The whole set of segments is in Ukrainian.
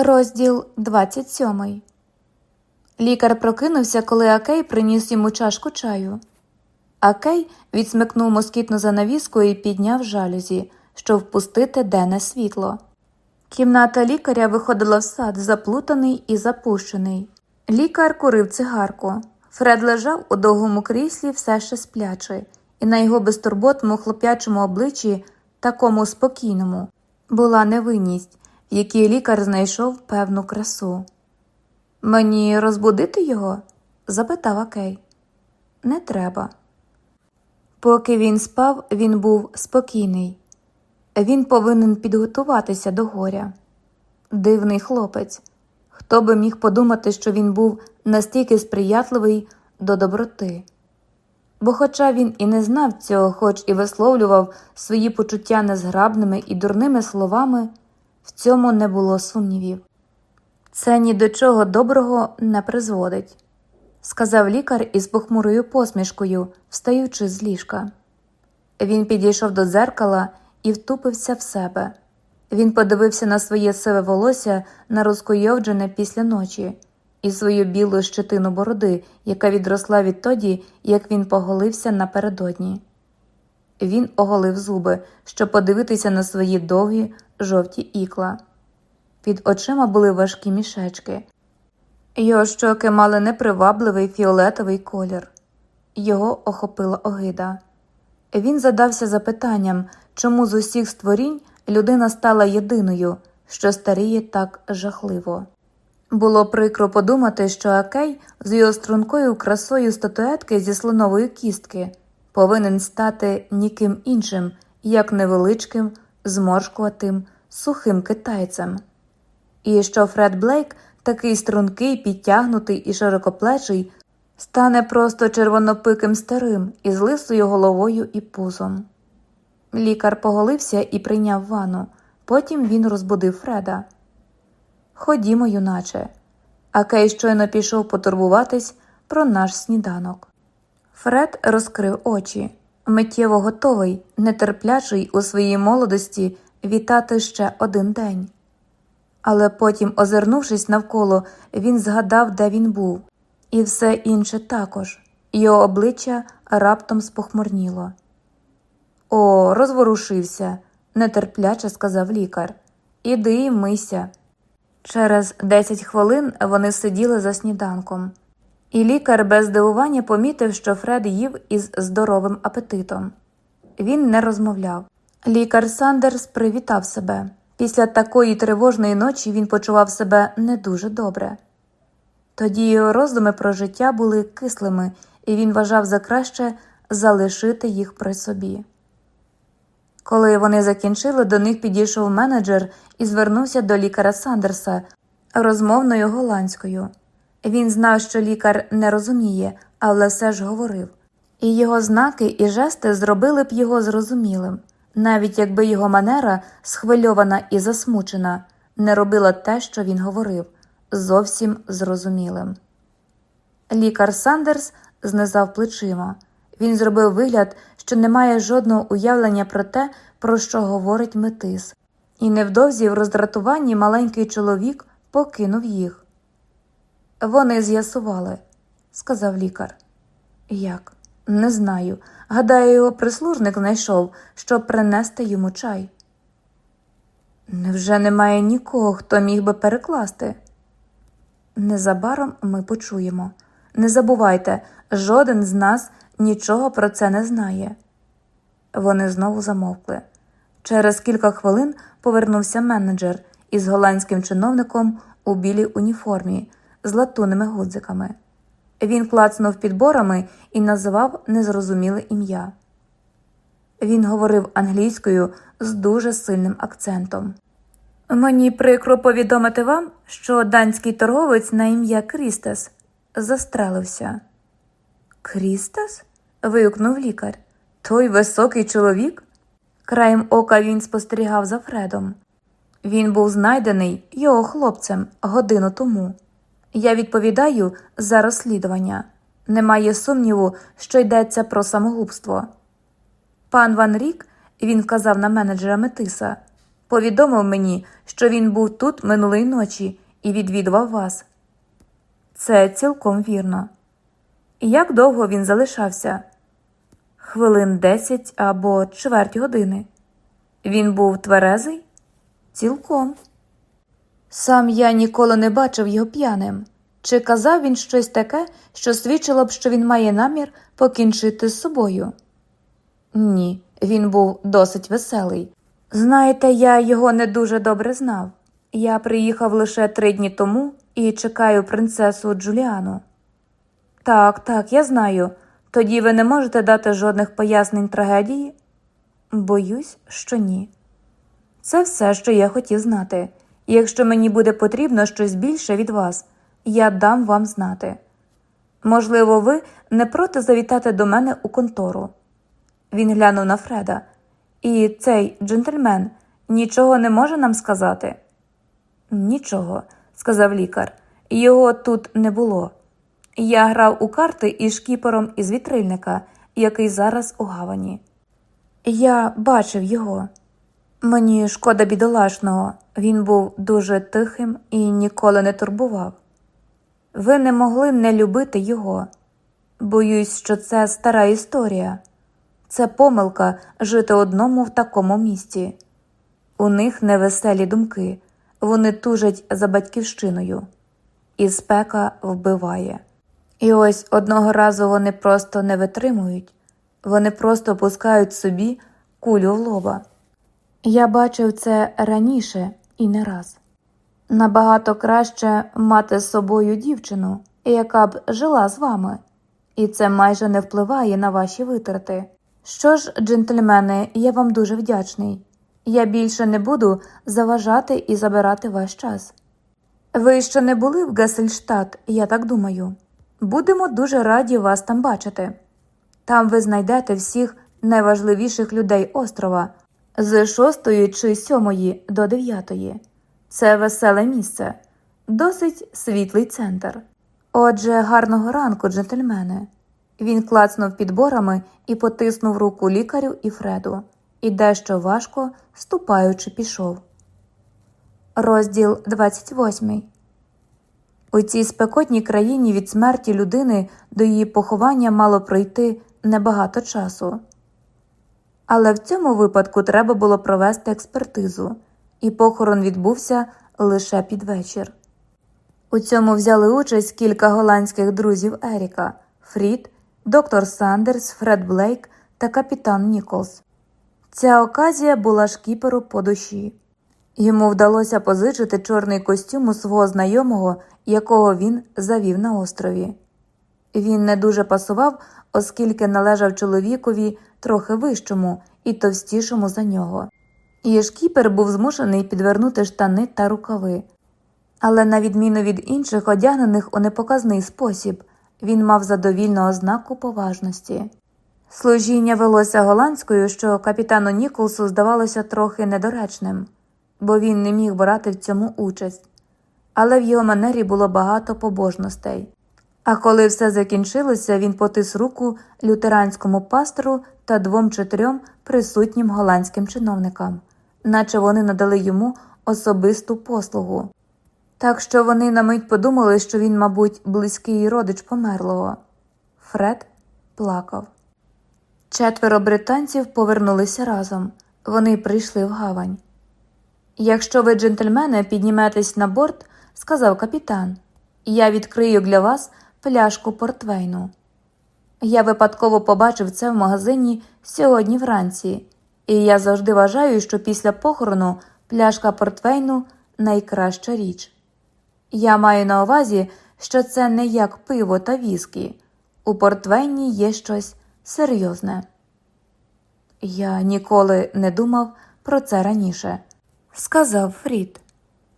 Розділ 27 Лікар прокинувся, коли Акей приніс йому чашку чаю. Акей відсмикнув москітну занавіску і підняв жалюзі, щоб впустити денне світло. Кімната лікаря виходила в сад, заплутаний і запущений. Лікар курив цигарку. Фред лежав у довгому кріслі, все ще сплячи, і на його безтурботному хлоп'ячому обличчі, такому спокійному, була невинність, якій лікар знайшов певну красу. Мені розбудити його? запитав Акей. Не треба. Поки він спав, він був спокійний. Він повинен підготуватися до горя. Дивний хлопець. Хто би міг подумати, що він був настільки сприятливий до доброти. Бо, хоча він і не знав цього, хоч і висловлював свої почуття незграбними і дурними словами, в цьому не було сумнівів. Це ні до чого доброго не призводить, сказав лікар із похмурою посмішкою, встаючи з ліжка. Він підійшов до дзеркала і втупився в себе. Він подивився на своє сиве волосся на розкойовджене після ночі, і свою білу щетину бороди, яка відросла відтоді, як він поголився напередодні. Він оголив зуби, щоб подивитися на свої довгі жовті ікла. Під очима були важкі мішечки. Його щоки мали непривабливий фіолетовий колір. Його охопила огида. Він задався запитанням, чому з усіх створінь людина стала єдиною, що старіє так жахливо. Було прикро подумати, що Акей з його стрункою красою статуетки зі слонової кістки повинен стати ніким іншим, як невеличким, зморшкуватим, сухим китайцем. І що Фред Блейк, такий стрункий, підтягнутий і широкоплечий, стане просто червонопиким старим із лисою головою і пузом. Лікар поголився і прийняв ванну, потім він розбудив Фреда. Ходімо, юначе. А Кей щойно пішов потурбуватись про наш сніданок. Фред розкрив очі, миттєво готовий, нетерплячий у своїй молодості вітати ще один день. Але потім, озирнувшись навколо, він згадав, де він був, і все інше також, його обличчя раптом спохмурніло. О, розворушився, нетерпляче сказав лікар. Іди і мийся. Через десять хвилин вони сиділи за сніданком, і лікар без здивування помітив, що Фред їв із здоровим апетитом. Він не розмовляв. Лікар Сандерс привітав себе. Після такої тривожної ночі він почував себе не дуже добре. Тоді його роздуми про життя були кислими, і він вважав за краще залишити їх при собі. Коли вони закінчили, до них підійшов менеджер і звернувся до лікаря Сандерса розмовною голландською. Він знав, що лікар не розуміє, але все ж говорив, і його знаки і жести зробили б його зрозумілим, навіть якби його манера, схвильована і засмучена, не робила те, що він говорив, зовсім зрозумілим. Лікар Сандерс знизав плечима. Він зробив вигляд, що не має жодного уявлення про те, про що говорить метис, і невдовзі в роздратуванні маленький чоловік покинув їх. Вони з'ясували, сказав лікар. Як? Не знаю. Гадаю, його прислужник знайшов, щоб принести йому чай. Невже немає нікого, хто міг би перекласти? Незабаром ми почуємо. Не забувайте, жоден з нас нічого про це не знає. Вони знову замовкли. Через кілька хвилин повернувся менеджер із голландським чиновником у білій уніформі з латунними гудзиками. Він клацнув підборами і називав незрозуміле ім'я. Він говорив англійською з дуже сильним акцентом. Мені прикро повідомити вам, що данський торговець на ім'я Крістес застрелився. Крістес? вигукнув лікар. Той високий чоловік? Краєм ока він спостерігав за Фредом. Він був знайдений його хлопцем годину тому. Я відповідаю за розслідування. Немає сумніву, що йдеться про самогубство. Пан Ван Рік, він вказав на менеджера Метиса, повідомив мені, що він був тут минулої ночі і відвідував вас. Це цілком вірно. Як довго він залишався? Хвилин десять або чверть години. Він був тверезий? Цілком. Сам я ніколи не бачив його п'яним. Чи казав він щось таке, що свідчило б, що він має намір покінчити з собою? Ні, він був досить веселий. Знаєте, я його не дуже добре знав. Я приїхав лише три дні тому і чекаю принцесу Джуліану. Так, так, я знаю. Тоді ви не можете дати жодних пояснень трагедії? Боюсь, що ні. Це все, що я хотів знати. Якщо мені буде потрібно щось більше від вас, я дам вам знати. Можливо, ви не проти завітати до мене у контору. Він глянув на Фреда. І цей джентльмен нічого не може нам сказати? Нічого, сказав лікар. Його тут не було. Я грав у карти із шкіпером із вітрильника, який зараз у гавані. Я бачив його. Мені шкода бідолашного, він був дуже тихим і ніколи не турбував. Ви не могли не любити його. Боюсь, що це стара історія. Це помилка жити одному в такому місті. У них невеселі думки, вони тужать за батьківщиною, і спека вбиває. І ось одного разу вони просто не витримують, вони просто пускають собі кулю в лоба. Я бачив це раніше і не раз. Набагато краще мати з собою дівчину, яка б жила з вами, і це майже не впливає на ваші витрати. Що ж, джентльмени, я вам дуже вдячний. Я більше не буду заважати і забирати ваш час. Ви ще не були в Гесельштадт, я так думаю. Будемо дуже раді вас там бачити. Там ви знайдете всіх найважливіших людей острова з шостої чи сьомої до дев'ятої. Це веселе місце, досить світлий центр. Отже, гарного ранку, джентльмени. Він клацнув підборами і потиснув руку лікарю і Фреду, і дещо важко, ступаючи, пішов. Розділ 28 У цій спекотній країні від смерті людини до її поховання мало пройти небагато часу. Але в цьому випадку треба було провести експертизу, і похорон відбувся лише під вечір. У цьому взяли участь кілька голландських друзів Еріка Фрід доктор Сандерс, Фред Блейк та капітан Ніколс. Ця оказія була шкіперу по душі. Йому вдалося позичити чорний костюм у свого знайомого, якого він завів на острові. Він не дуже пасував, оскільки належав чоловікові трохи вищому і товстішому за нього. І був змушений підвернути штани та рукави. Але, на відміну від інших, одягнених у непоказний спосіб, він мав задовільну ознаку поважності. Служіння велося голландською, що капітану Ніколсу здавалося трохи недоречним, бо він не міг брати в цьому участь, але в його манері було багато побожностей. А коли все закінчилося, він потис руку лютеранському пастору та двом чи трьом присутнім голландським чиновникам, наче вони надали йому особисту послугу. Так що вони на мить подумали, що він, мабуть, близький родич померлого. Фред плакав. Четверо британців повернулися разом. Вони прийшли в гавань. Якщо ви, джентльмени, підніметесь на борт, сказав капітан, я відкрию для вас пляшку портвейну. Я випадково побачив це в магазині сьогодні вранці, і я завжди вважаю, що після похорону пляшка портвейну найкраща річ. Я маю на увазі, що це не як пиво та віскі. У портвейні є щось серйозне. Я ніколи не думав про це раніше, сказав Фрід.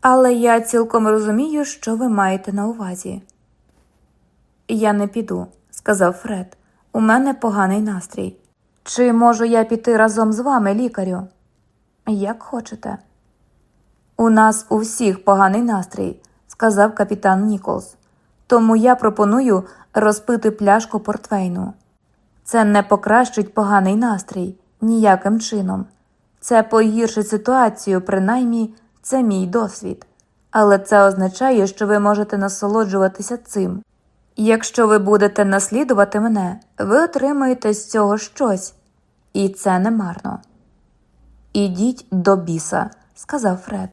Але я цілком розумію, що ви маєте на увазі. Я не піду, сказав Фред. У мене поганий настрій. Чи можу я піти разом з вами, лікарю? Як хочете. У нас у всіх поганий настрій сказав капітан Ніколс. Тому я пропоную розпити пляшку портвейну. Це не покращить поганий настрій ніяким чином. Це погіршить ситуацію, принаймні це мій досвід. Але це означає, що ви можете насолоджуватися цим. Якщо ви будете наслідувати мене, ви отримаєте з цього щось, і це не марно. Ідіть до біса, сказав Фред.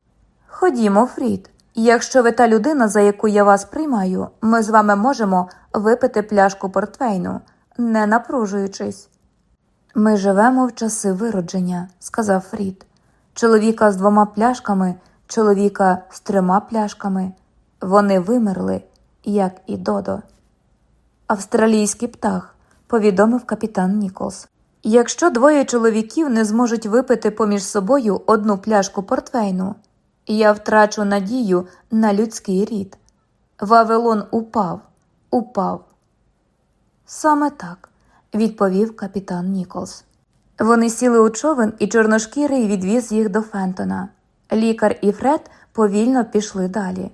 Ходімо, Фрід. Якщо ви та людина, за яку я вас приймаю, ми з вами можемо випити пляшку портвейну, не напружуючись. Ми живемо в часи виродження, сказав Фрід. Чоловіка з двома пляшками, чоловіка з трьома пляшками. Вони вимерли, як і Додо. Австралійський птах, повідомив капітан Ніколс. Якщо двоє чоловіків не зможуть випити поміж собою одну пляшку портвейну, я втрачу надію на людський рід. Вавилон упав, упав. Саме так, відповів капітан Ніколс. Вони сіли у човен, і чорношкірий відвіз їх до Фентона. Лікар і Фред повільно пішли далі.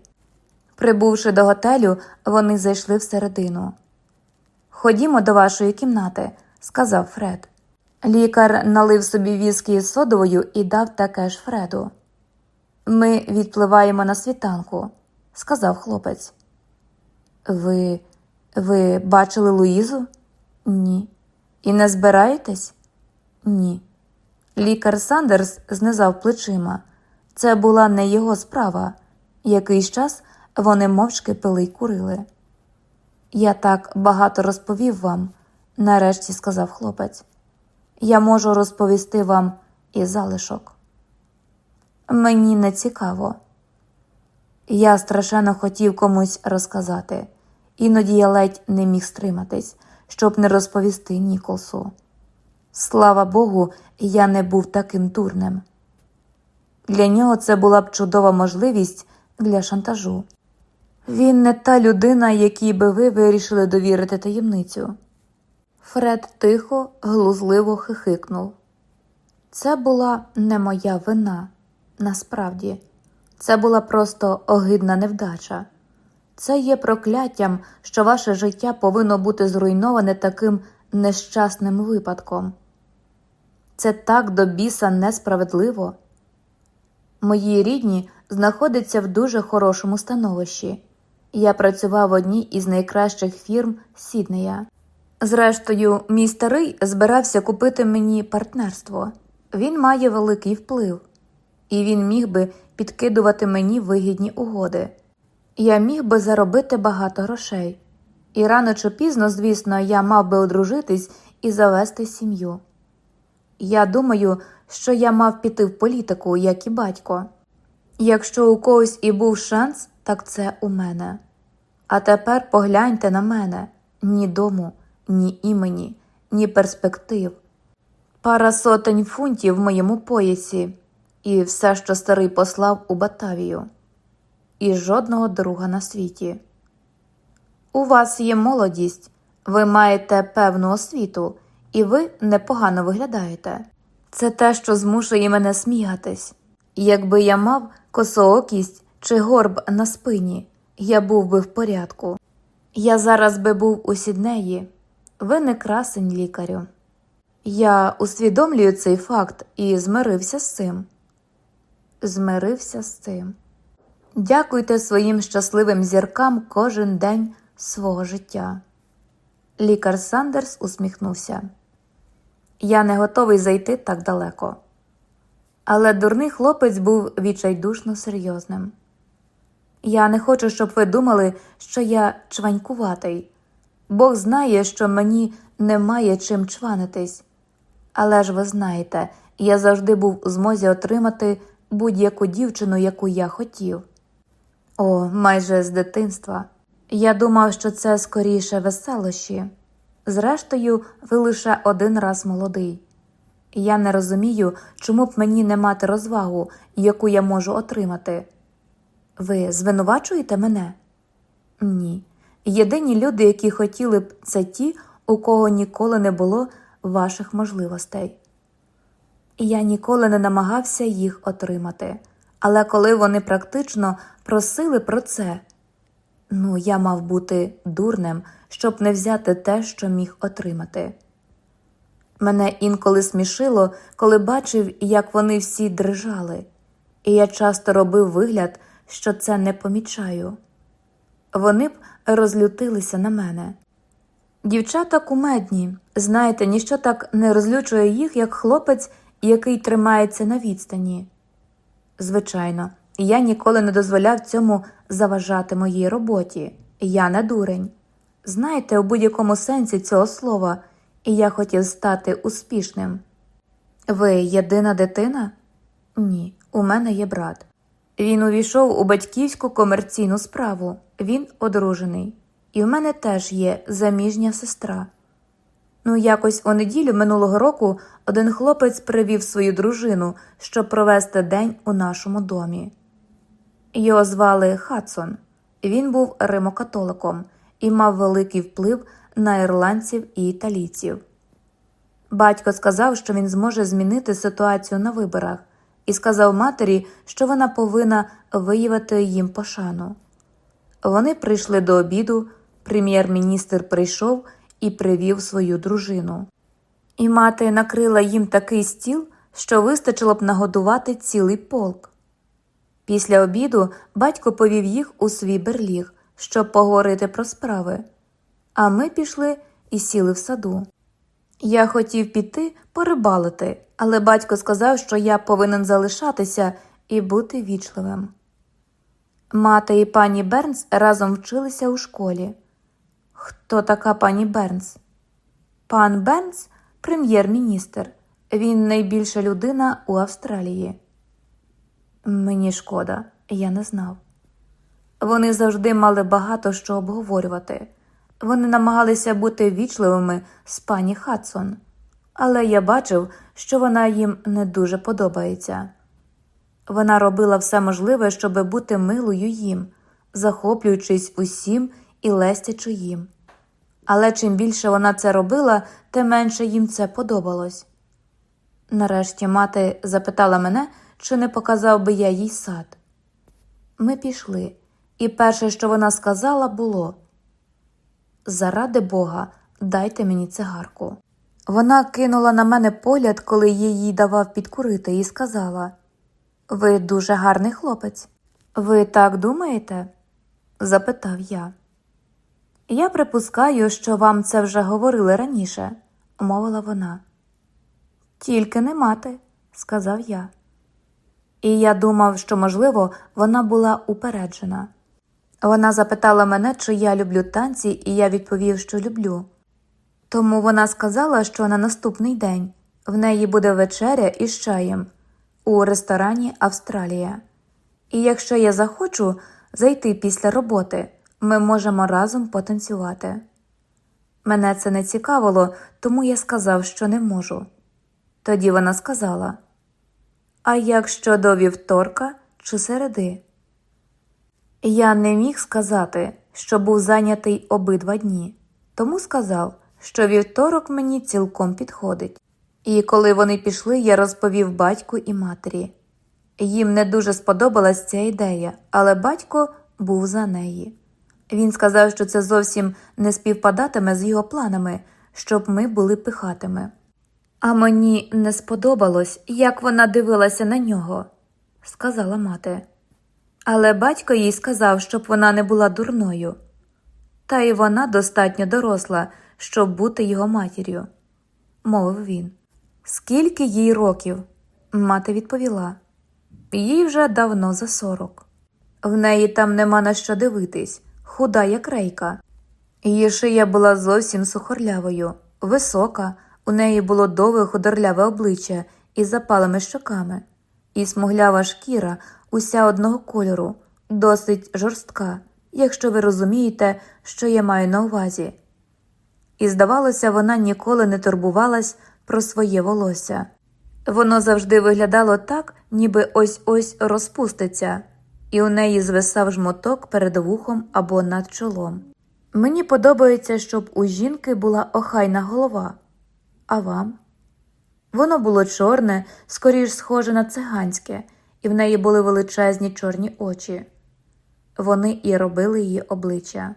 Прибувши до готелю, вони зайшли всередину. Ходімо до вашої кімнати, сказав Фред. Лікар налив собі віскі з содовою і дав таке ж Фреду. Ми відпливаємо на світанку, сказав хлопець. Ви ви бачили Луїзу? Ні. І не збираєтесь? Ні. Лікар Сандерс знизав плечима. Це була не його справа. Якийсь час вони мовчки пили й курили. Я так багато розповів вам, нарешті сказав хлопець. Я можу розповісти вам і залишок. Мені не цікаво. Я страшенно хотів комусь розказати, іноді я ледь не міг стриматись, щоб не розповісти Ніколсу. Слава Богу, я не був таким дурним. Для нього це була б чудова можливість для шантажу. Він не та людина, якій би ви вирішили довірити таємницю. Фред тихо, глузливо хихикнув. Це була не моя вина. Насправді, це була просто огидна невдача. Це є прокляттям, що ваше життя повинно бути зруйноване таким нещасним випадком. Це так до біса несправедливо. Мої рідні знаходяться в дуже хорошому становищі. Я працював в одній із найкращих фірм Сіднея. Зрештою, мій старий збирався купити мені партнерство. Він має великий вплив і він міг би підкидувати мені вигідні угоди. Я міг би заробити багато грошей, і рано чи пізно, звісно, я мав би одружитись і завести сім'ю. Я думаю, що я мав піти в політику, як і батько. Якщо у когось і був шанс, так це у мене. А тепер погляньте на мене ні дому, ні імені, ні перспектив. Пара сотень фунтів в моєму поясі і все, що старий послав у Батавію, і жодного друга на світі. У вас є молодість, ви маєте певну освіту, і ви непогано виглядаєте. Це те, що змушує мене сміятись. Якби я мав косоокість чи горб на спині, я був би в порядку. Я зараз би був у сіднеї, ви не красень лікарю. Я усвідомлюю цей факт і змирився з цим змирився з цим. Дякуйте своїм щасливим зіркам кожен день свого життя. Лікар Сандерс усміхнувся. Я не готовий зайти так далеко. Але дурний хлопець був відчайдушно серйозним. Я не хочу, щоб ви думали, що я чванькуватий. Бог знає, що мені немає чим чванитись. Але ж ви знаєте, я завжди був у змозі отримати будь-яку дівчину, яку я хотів. О, майже з дитинства. Я думав, що це скоріше веселощі. Зрештою, ви лише один раз молодий. Я не розумію, чому б мені не мати розвагу, яку я можу отримати. Ви звинувачуєте мене? Ні. Єдині люди, які хотіли б це ті, у кого ніколи не було ваших можливостей я ніколи не намагався їх отримати. Але коли вони практично просили про це, ну, я мав бути дурним, щоб не взяти те, що міг отримати. Мене інколи смішило, коли бачив, як вони всі дрижали, і я часто робив вигляд, що це не помічаю. Вони б розлютилися на мене. Дівчата кумедні, знаєте, ніщо так не розлючує їх, як хлопець, який тримається на відстані. Звичайно, я ніколи не дозволяв цьому заважати моїй роботі. Я не дурень. Знаєте, у будь-якому сенсі цього слова, і я хотів стати успішним. Ви єдина дитина? Ні, у мене є брат. Він увійшов у батьківську комерційну справу, він одружений, і в мене теж є заміжня сестра. Ну, якось у неділю минулого року один хлопець привів свою дружину, щоб провести день у нашому домі. Його звали Хадсон. Він був римокатоликом і мав великий вплив на ірландців і італійців. Батько сказав, що він зможе змінити ситуацію на виборах, і сказав матері, що вона повинна виявити їм пошану. Вони прийшли до обіду, прем'єр-міністр прийшов і привів свою дружину. І мати накрила їм такий стіл, що вистачило б нагодувати цілий полк. Після обіду батько повів їх у свій берліг, щоб поговорити про справи, а ми пішли і сіли в саду. Я хотів піти порибалити, але батько сказав, що я повинен залишатися і бути вічливим. Мати і пані Бернс разом вчилися у школі. Хто така пані Бернс? Пан Бернс прем'єр-міністр. Він найбільша людина у Австралії. Мені шкода, я не знав. Вони завжди мали багато що обговорювати. Вони намагалися бути ввічливими з пані Хадсон, але я бачив, що вона їм не дуже подобається. Вона робила все можливе, щоб бути милою їм, захоплюючись усім і лестячи їм. Але чим більше вона це робила, тим менше їм це подобалось. Нарешті мати запитала мене, чи не показав би я їй сад. Ми пішли, і перше, що вона сказала, було Заради Бога, дайте мені цигарку. Вона кинула на мене погляд, коли їй давав підкурити, і сказала Ви дуже гарний хлопець. Ви так думаєте? запитав я. Я припускаю, що вам це вже говорили раніше, мовила вона. Тільки не мати, сказав я. І я думав, що, можливо, вона була упереджена. Вона запитала мене, чи я люблю танці, і я відповів, що люблю. Тому вона сказала, що на наступний день в неї буде вечеря із чаєм у ресторані Австралія. І якщо я захочу зайти після роботи, ми можемо разом потанцювати. Мене це не цікавило, тому я сказав, що не можу. Тоді вона сказала А як щодо вівторка чи середи? Я не міг сказати, що був зайнятий обидва дні, тому сказав, що вівторок мені цілком підходить. І коли вони пішли, я розповів батьку і матері. Їм не дуже сподобалась ця ідея, але батько був за неї. Він сказав, що це зовсім не співпадатиме з його планами, щоб ми були пихатими. А мені не сподобалось, як вона дивилася на нього, сказала мати. Але батько їй сказав, щоб вона не була дурною. Та й вона достатньо доросла, щоб бути його матір'ю, мовив він. Скільки їй років? Мати відповіла. Їй вже давно за сорок. В неї там нема на що дивитись, худа, як рейка. Її шия була зовсім сухорлявою, висока, у неї було довге худорляве обличчя із запалими щоками, і смуглява шкіра уся одного кольору, досить жорстка, якщо ви розумієте, що я маю на увазі. І, здавалося, вона ніколи не турбувалась про своє волосся. Воно завжди виглядало так, ніби ось ось розпуститься, і у неї звисав жмоток перед вухом або над чолом. Мені подобається, щоб у жінки була охайна голова, а вам? Воно було чорне, скоріш схоже на циганське, і в неї були величезні чорні очі. Вони і робили її обличчя.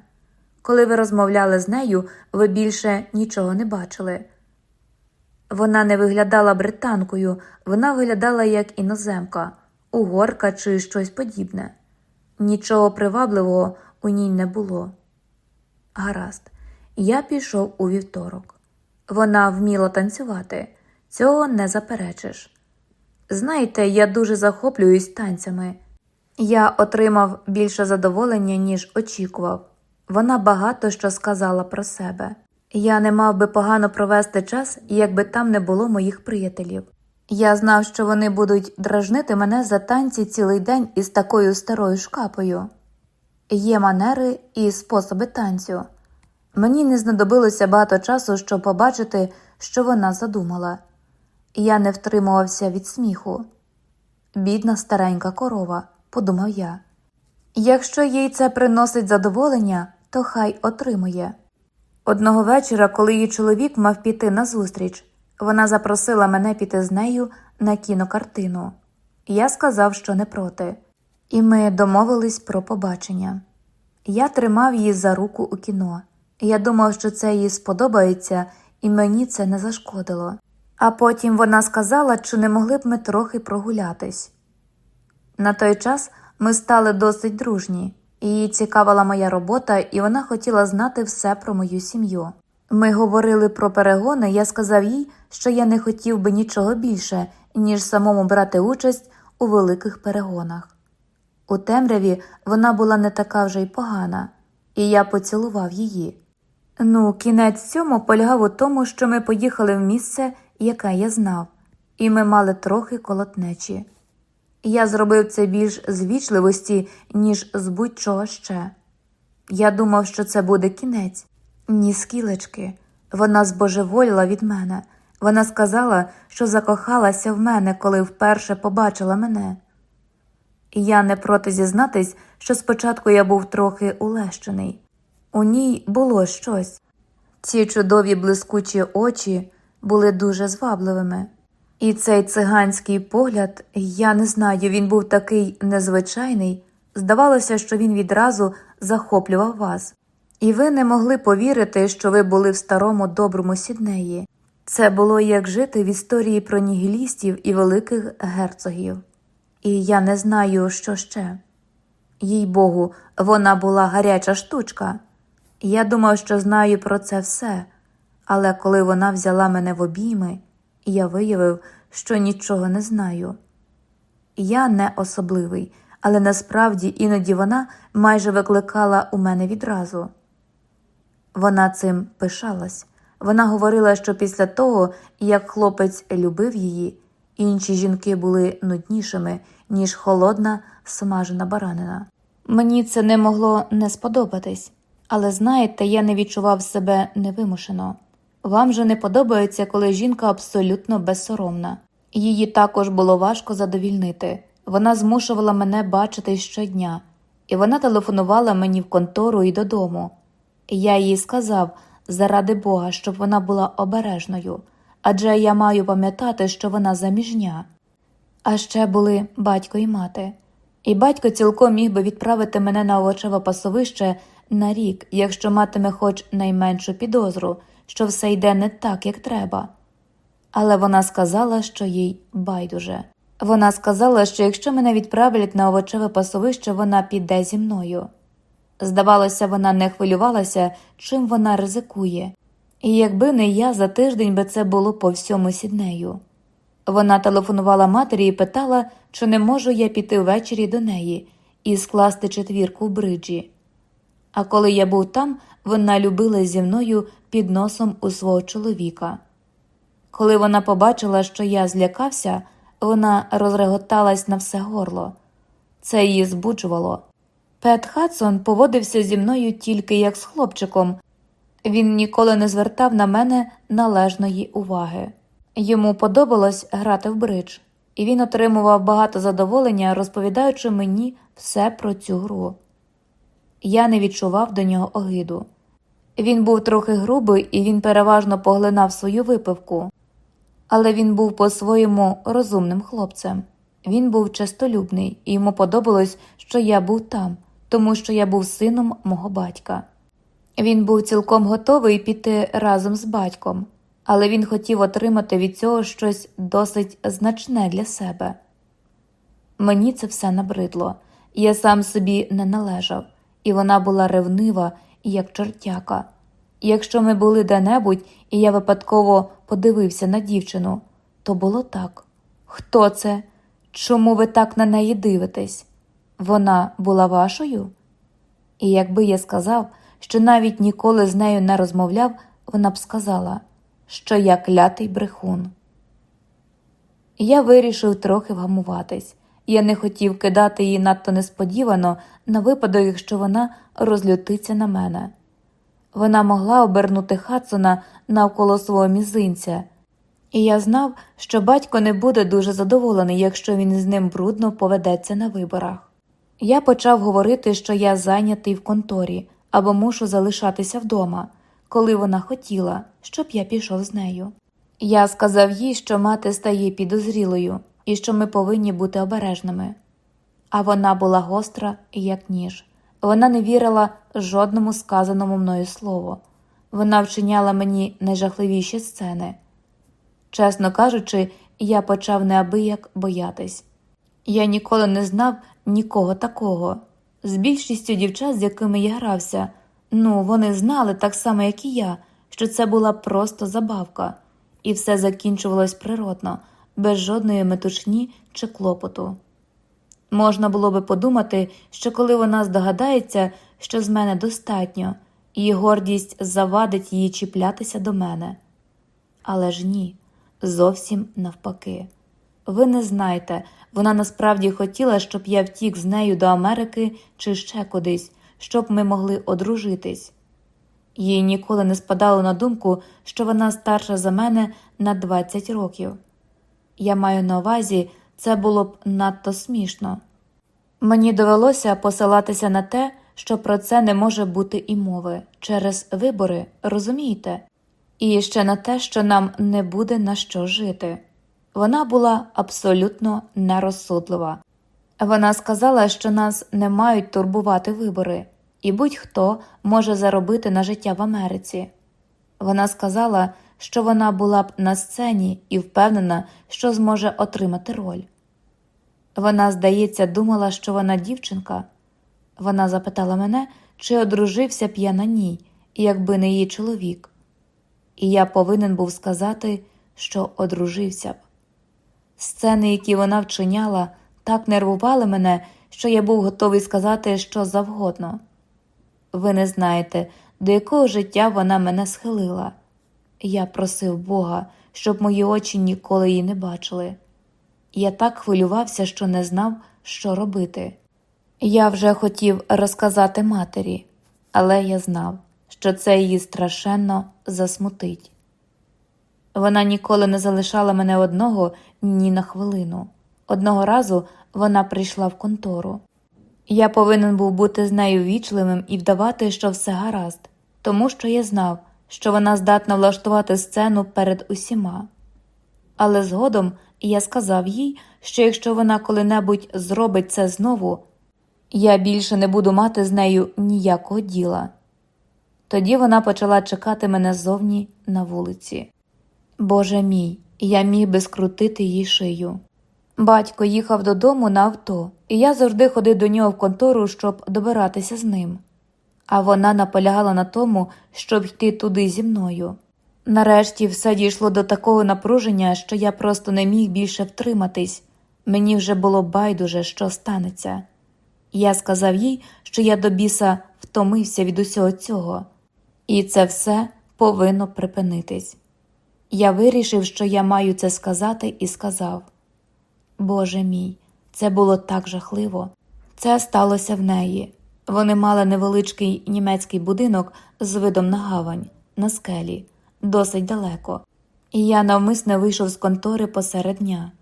Коли ви розмовляли з нею, ви більше нічого не бачили. Вона не виглядала британкою, вона виглядала як іноземка, угорка чи щось подібне. Нічого привабливого у ній не було. Гаразд, я пішов у вівторок. Вона вміла танцювати, цього не заперечиш. Знаєте, я дуже захоплююсь танцями. Я отримав більше задоволення, ніж очікував. Вона багато що сказала про себе. Я не мав би погано провести час, якби там не було моїх приятелів. Я знав, що вони будуть дражнити мене за танці цілий день із такою старою шкапою. Є манери і способи танцю. Мені не знадобилося багато часу, щоб побачити, що вона задумала. Я не втримувався від сміху. Бідна старенька корова, подумав я. Якщо їй це приносить задоволення, то хай отримує. Одного вечора, коли її чоловік мав піти на зустріч, вона запросила мене піти з нею на кінокартину. Я сказав, що не проти, і ми домовились про побачення. Я тримав її за руку у кіно. Я думав, що це їй сподобається, і мені це не зашкодило. А потім вона сказала, чи не могли б ми трохи прогулятись. На той час ми стали досить дружні, її цікавила моя робота, і вона хотіла знати все про мою сім'ю. Ми говорили про перегони, я сказав їй, що я не хотів би нічого більше, ніж самому брати участь у великих перегонах. У темряві вона була не така вже й погана, і я поцілував її. Ну, кінець цьому полягав у тому, що ми поїхали в місце, яке я знав, і ми мали трохи колотнечі. Я зробив це більш з вічливості, ніж з будь-чого ще. Я думав, що це буде кінець. Ні, скілечки. Вона збожеволіла від мене. Вона сказала, що закохалася в мене, коли вперше побачила мене. Я не проти зізнатись, що спочатку я був трохи улещений. У ній було щось. Ці чудові блискучі очі були дуже звабливими. І цей циганський погляд, я не знаю, він був такий незвичайний. Здавалося, що він відразу захоплював вас. І ви не могли повірити, що ви були в старому доброму сіднеї. Це було як жити в історії про нігілістів і великих герцогів. І я не знаю, що ще. Їй богу, вона була гаряча штучка. Я думав, що знаю про це все, але коли вона взяла мене в обійми, я виявив, що нічого не знаю. Я не особливий, але насправді іноді вона майже викликала у мене відразу. Вона цим пишалась. Вона говорила, що після того, як хлопець любив її, інші жінки були нуднішими, ніж холодна смажена баранина. Мені це не могло не сподобатись, але знаєте, я не відчував себе невимушено. Вам же не подобається, коли жінка абсолютно безсоромна. Її також було важко задовільнити. Вона змушувала мене бачити щодня, і вона телефонувала мені в контору і додому. Я їй сказав, заради Бога, щоб вона була обережною, адже я маю пам'ятати, що вона заміжня. А ще були батько і мати. І батько цілком міг би відправити мене на овочеве пасовище на рік, якщо матиме хоч найменшу підозру, що все йде не так, як треба. Але вона сказала, що їй байдуже. Вона сказала, що якщо мене відправлять на овочеве пасовище, вона піде зі мною. Здавалося, вона не хвилювалася, чим вона ризикує, і якби не я, за тиждень би це було по всьому сіднею. Вона телефонувала матері і питала, чи не можу я піти ввечері до неї і скласти четвірку в бриджі. А коли я був там, вона любила зі мною під носом у свого чоловіка. Коли вона побачила, що я злякався, вона розреготалась на все горло. Це її збуджувало. Пет Хадсон поводився зі мною тільки як з хлопчиком, він ніколи не звертав на мене належної уваги. Йому подобалось грати в бридж, і він отримував багато задоволення, розповідаючи мені все про цю гру. Я не відчував до нього огиду. Він був трохи грубий і він переважно поглинав свою випивку, але він був по-своєму розумним хлопцем. Він був честолюбний, і йому подобалось, що я був там, тому що я був сином мого батька. Він був цілком готовий піти разом з батьком. але він хотів отримати від цього щось досить значне для себе. Мені це все набридло, я сам собі не належав, і вона була ревнива, як чортяка. Якщо ми були де-небудь, і я випадково подивився на дівчину, то було так. Хто це? Чому ви так на неї дивитесь? Вона була вашою? І якби я сказав, що навіть ніколи з нею не розмовляв, вона б сказала, що я клятий брехун. Я вирішив трохи вгамуватись. Я не хотів кидати її надто несподівано на випадок, якщо вона розлютиться на мене. Вона могла обернути Хадсона навколо свого мізинця, і я знав, що батько не буде дуже задоволений, якщо він з ним брудно поведеться на виборах. Я почав говорити, що я зайнятий в конторі або мушу залишатися вдома, коли вона хотіла, щоб я пішов з нею. Я сказав їй, що мати стає підозрілою і що ми повинні бути обережними. А вона була гостра, як ніж. Вона не вірила жодному сказаному мною слову. Вона вчиняла мені найжахливіші сцени. Чесно кажучи, я почав неабияк боятись. Я ніколи не знав нікого такого. З більшістю дівчат, з якими я грався, ну, вони знали так само, як і я, що це була просто забавка, і все закінчувалось природно, без жодної метушні чи клопоту. Можна було би подумати, що коли вона здогадається, що з мене достатньо, її гордість завадить її чіплятися до мене. Але ж ні, зовсім навпаки. Ви не знаєте, вона насправді хотіла, щоб я втік з нею до Америки чи ще кудись, щоб ми могли одружитись. Їй ніколи не спадало на думку, що вона старша за мене на 20 років. Я маю на увазі, це було б надто смішно. Мені довелося посилатися на те, що про це не може бути і мови через вибори, розумієте? І ще на те, що нам не буде на що жити. Вона була абсолютно нерозсудлива. Вона сказала, що нас не мають турбувати вибори, і будь-хто може заробити на життя в Америці. Вона сказала, що вона була б на сцені і впевнена, що зможе отримати роль. Вона, здається, думала, що вона дівчинка. Вона запитала мене, чи одружився б я на ній, якби не її чоловік. І я повинен був сказати, що одружився б. Сцени, які вона вчиняла, так нервували мене, що я був готовий сказати що завгодно. Ви не знаєте, до якого життя вона мене схилила. Я просив Бога, щоб мої очі ніколи її не бачили. Я так хвилювався, що не знав, що робити. Я вже хотів розказати матері, але я знав, що це її страшенно засмутить. Вона ніколи не залишала мене одного ні на хвилину. Одного разу вона прийшла в контору. Я повинен був бути з нею вічливим і вдавати, що все гаразд, тому що я знав, що вона здатна влаштувати сцену перед усіма. Але згодом я сказав їй, що якщо вона коли-небудь зробить це знову, я більше не буду мати з нею ніякого діла. Тоді вона почала чекати мене ззовні на вулиці. Боже мій, я міг би скрутити їй шию. Батько їхав додому на авто, і я завжди ходив до нього в контору, щоб добиратися з ним. А вона наполягала на тому, щоб йти туди зі мною. Нарешті все дійшло до такого напруження, що я просто не міг більше втриматись. Мені вже було байдуже, що станеться. Я сказав їй, що я до біса втомився від усього цього, і це все повинно припинитись. Я вирішив, що я маю це сказати, і сказав Боже мій, це було так жахливо. Це сталося в неї. Вони мали невеличкий німецький будинок з видом на гавань, на скелі, досить далеко, і я навмисне вийшов з контори посеред дня.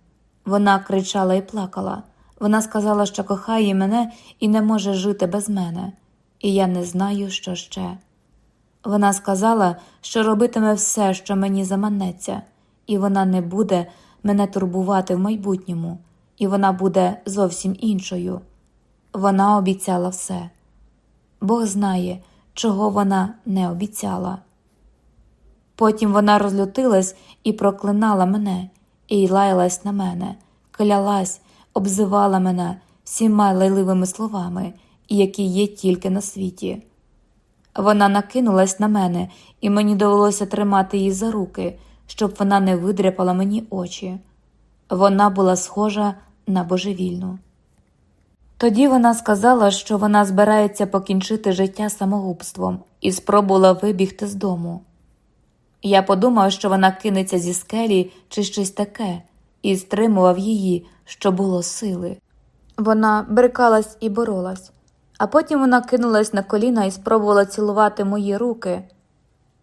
Вона кричала і плакала. Вона сказала, що кохає мене і не може жити без мене, і я не знаю, що ще. Вона сказала, що робитиме все, що мені заманеться, і вона не буде мене турбувати в майбутньому, і вона буде зовсім іншою. Вона обіцяла все. Бог знає, чого вона не обіцяла. Потім вона розлютилась і проклинала мене, і лаялась на мене, клялась, обзивала мене всіма лайливими словами, які є тільки на світі. Вона накинулась на мене, і мені довелося тримати її за руки, щоб вона не видряпала мені очі. Вона була схожа на божевільну. Тоді вона сказала, що вона збирається покінчити життя самогубством і спробувала вибігти з дому. Я подумав, що вона кинеться зі скелі чи щось таке, і стримував її, що було сили. Вона брикалась і боролась, а потім вона кинулась на коліна і спробувала цілувати мої руки.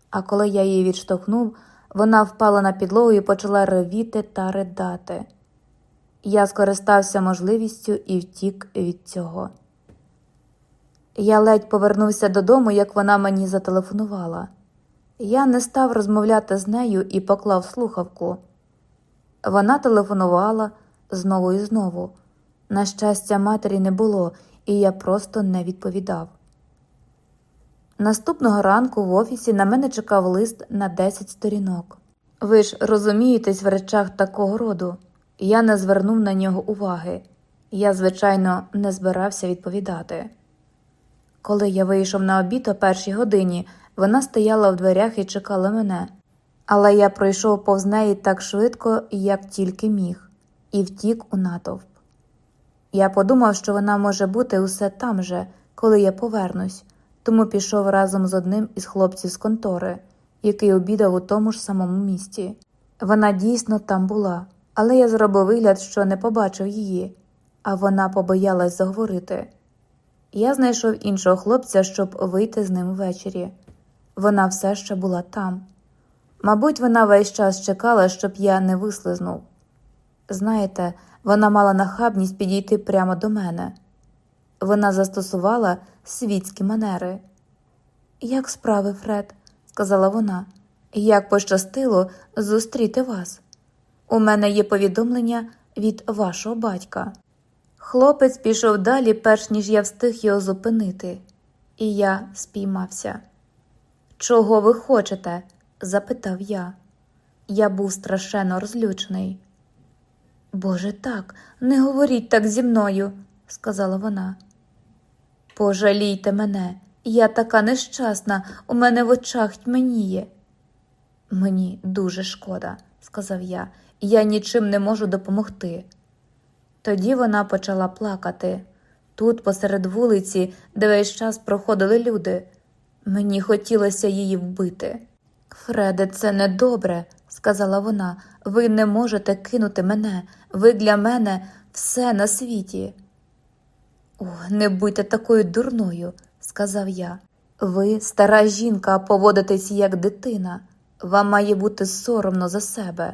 А коли я її відштовхнув, вона впала на підлогу і почала ревіти та ридати. Я скористався можливістю і втік від цього. Я ледь повернувся додому, як вона мені зателефонувала. Я не став розмовляти з нею і поклав слухавку. Вона телефонувала знову і знову. На щастя, матері не було, і я просто не відповідав. Наступного ранку в офісі на мене чекав лист на 10 сторінок. Ви ж розумієтесь в речах такого роду. Я не звернув на нього уваги. Я, звичайно, не збирався відповідати. Коли я вийшов на обід о першій годині, вона стояла в дверях і чекала мене, але я пройшов повз неї так швидко, як тільки міг, і втік у натовп. Я подумав, що вона може бути усе там же, коли я повернусь, тому пішов разом з одним із хлопців з контори, який обідав у тому ж самому місті. Вона дійсно там була, але я зробив вигляд, що не побачив її, а вона побоялась заговорити. Я знайшов іншого хлопця, щоб вийти з ним ввечері. Вона все ще була там. Мабуть, вона весь час чекала, щоб я не вислизнув. Знаєте, вона мала нахабність підійти прямо до мене. Вона застосувала світські манери. Як справи, Фред, сказала вона, як пощастило зустріти вас. У мене є повідомлення від вашого батька. Хлопець пішов далі, перш ніж я встиг його зупинити, і я спіймався. Чого ви хочете? запитав я. Я був страшенно розлючений. Боже так, не говоріть так зі мною, сказала вона. Пожалійте мене, я така нещасна, у мене в очах тьменіє. Мені дуже шкода, сказав я, я нічим не можу допомогти. Тоді вона почала плакати. Тут, посеред вулиці, де весь час проходили люди. Мені хотілося її вбити. Фреде, це недобре, сказала вона. Ви не можете кинути мене, ви для мене все на світі. О, не будьте такою дурною, сказав я. Ви, стара жінка, поводитесь як дитина. Вам має бути соромно за себе.